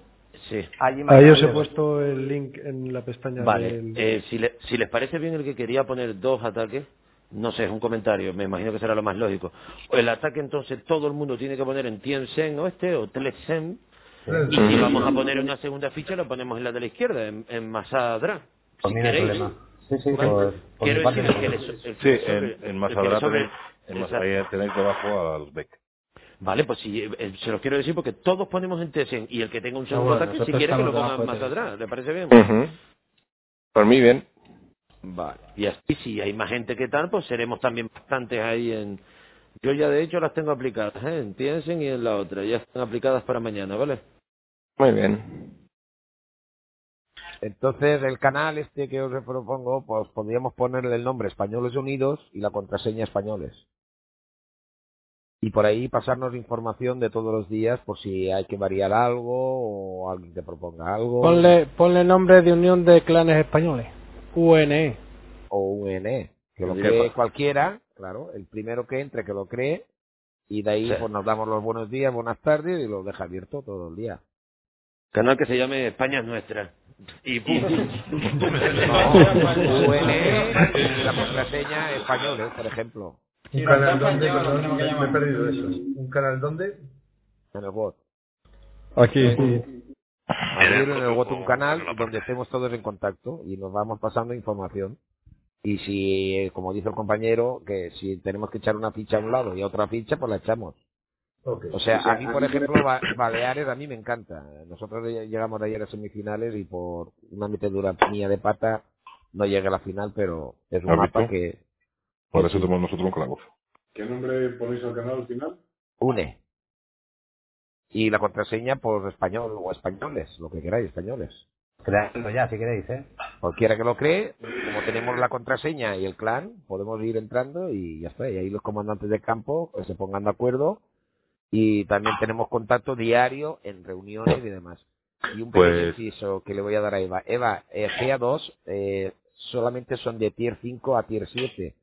Sí. Allí Ahí os he puesto el link en la pestaña Vale, del... eh, si, le- si les parece bien el que quería poner dos ataques, no sé, es un comentario, me imagino que será lo más lógico. El ataque entonces todo el mundo tiene que poner en Tiansen oeste o Telesen, y si vamos a poner una segunda ficha la ponemos en la de la izquierda, en, en Masadra. Pues Si mira el queréis. problema. Sí, sí, por- por Quiero parte decir no. que les- el- Sí, el sobre- en, en el Masadra tenéis, en tenéis debajo a los Beck. Vale, pues si, eh, se los quiero decir porque todos ponemos en Tesen y el que tenga un segundo bueno, ataque, si quiere que lo ponga más atrás, ¿le parece bien? Por mí bien. Vale. Y así, si hay más gente que tal, pues seremos también bastantes ahí en... Yo ya de hecho las tengo aplicadas, ¿eh? En Tiensen y en la otra. Ya están aplicadas para mañana, ¿vale? Muy bien. Entonces, el canal este que os propongo, pues podríamos ponerle el nombre Españoles Unidos y la contraseña Españoles. Y por ahí pasarnos información de todos los días por si hay que variar algo o alguien te proponga algo. Ponle, ponle nombre de Unión de Clanes Españoles. UNE. O UNE. Que lo cree cualquiera, claro, el primero que entre que lo cree. Y de ahí Sí. pues nos damos los buenos días, buenas tardes y lo deja abierto todo el día. Canal que se llame España es nuestra. Y pum. UNE (laughs) y la contraseña Españoles, por ejemplo. ¿Un canal donde? Me he perdido eso. ¿Un canal donde? En el bot. Aquí. abrir en el bot un canal donde estemos todos en contacto y nos vamos pasando información. Y si, eh, como dice el compañero, que si tenemos que echar una ficha a un lado y otra ficha, pues la echamos. O sea, O sea, a mí, por ejemplo, Ba- (laughs) Baleares a mí me encanta. Nosotros llegamos de ayer a semifinales y por una metedura mía de pata no llegué a la final, pero es un ¿Has mapa visto? que Por eso tenemos nosotros un calabozo. ¿Qué nombre ponéis al canal al final? une. Y la contraseña, por español o españoles, lo que queráis, españoles. Creadlo ya, si queréis, ¿eh? Cualquiera que lo cree, como tenemos la contraseña y el clan, podemos ir entrando y ya está. Y ahí los comandantes de campo pues, se pongan de acuerdo. Y también tenemos contacto diario en reuniones y demás. Y un pequeño Pues- inciso que le voy a dar a Eva. Eva, eh, GA2 eh, solamente son de tier 5 a tier 7.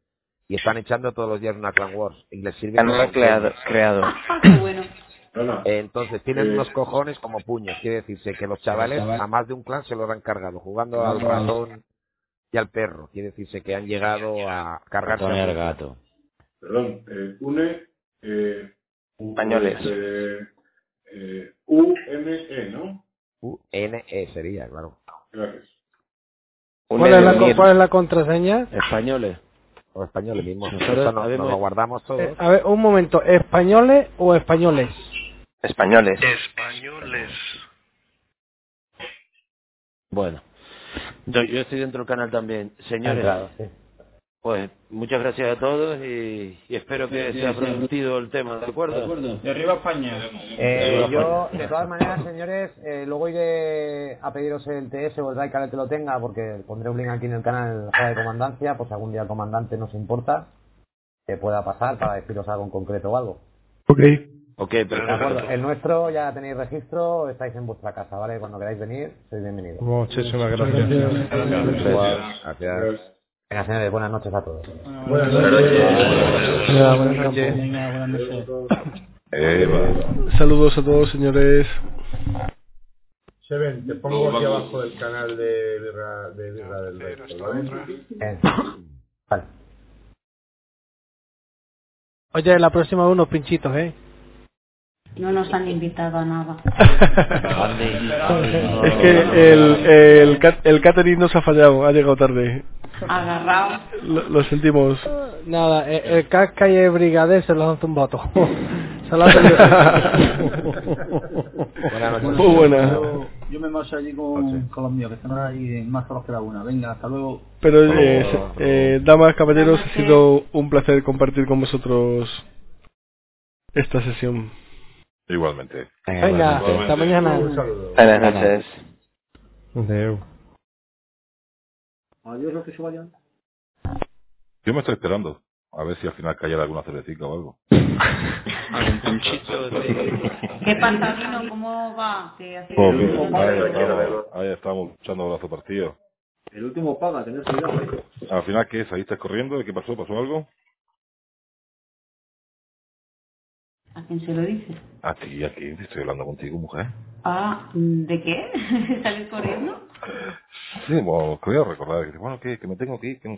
Y están echando todos los días una Clan Wars. Y les sirve como creado. creado. (coughs) Bueno. Entonces tienen Eh, unos cojones como puños. Quiere decirse que los chavales chaval- a más de un clan se los han cargado, jugando al ratón y al perro. Quiere decirse que han llegado a cargarse al gato. Perdón, eh, une eh, Españoles. eh, eh, UNE, ¿no? UNE sería, claro. Gracias. ¿Cuál es, la, co- ¿Cuál es la contraseña? Españoles. O españoles mismos. Nosotros Eso nos, lo guardamos todos. Eh, a ver, un momento. ¿Españoles o españoles? Españoles. Españoles. Bueno, yo, yo estoy dentro del canal también. Señores, Entrado, sí. Pues muchas gracias a todos y, y espero que sea producido el tema, ¿de acuerdo? De arriba España. Eh, yo, de todas maneras, señores, eh, luego iré a pediros el TS o el Raikal que lo tenga, porque pondré un link aquí en el canal en la sala de comandancia, por si algún día el comandante nos importa, que pueda pasar para deciros algo en concreto o algo. Ok. Ok, De acuerdo, el nuestro ya tenéis registro, estáis en vuestra casa, ¿vale? Cuando queráis venir, sois bienvenidos. Muchísimas gracias. Gracias. Venga, señores, buenas noches a todos. Buenas noches. Venga, buenas noches. Eva. Saludos a todos, señores. Seven, te pongo aquí abajo el canal de Birra, de Birra del Rey, ¿vale? Eh, vale. Oye, la próxima unos pinchitos, ¿eh? No nos han invitado a nada. Es que el, el, el catering nos ha fallado, ha llegado tarde. Agarrado. Lo, lo sentimos. Nada, eh, el casca y el brigader se los han zumbado todo. Se lo han (laughs) noches. Muy buena. Yo, yo me marcho allí con, con los míos, que están ahí más solos que la una. Venga, hasta luego. Pero, eh, eh, damas, caballeros, ha sido un placer compartir con vosotros esta sesión. Igualmente. Venga, hasta mañana. Un saludo. Buenas noches. Adiós los que se vayan. Yo me estoy esperando. A ver si al final cayera alguna cervecita o algo. Algún pinchito de... (laughs) ¿Qué pasa, Vino? ¿Cómo va? Que hace Oh, bien. Ahí estamos, ahí estamos luchando brazo partido. El último paga, tener cuidado. Al final, ¿qué? ¿Saliste corriendo? ¿Qué pasó? ¿Pasó algo? ¿A quién se lo dice? Aquí, aquí, estoy hablando contigo, mujer. Ah, ¿de qué? (laughs) ¿Salir corriendo? Sí, bueno, creo recordar que, bueno, que, que me tengo que ir, que no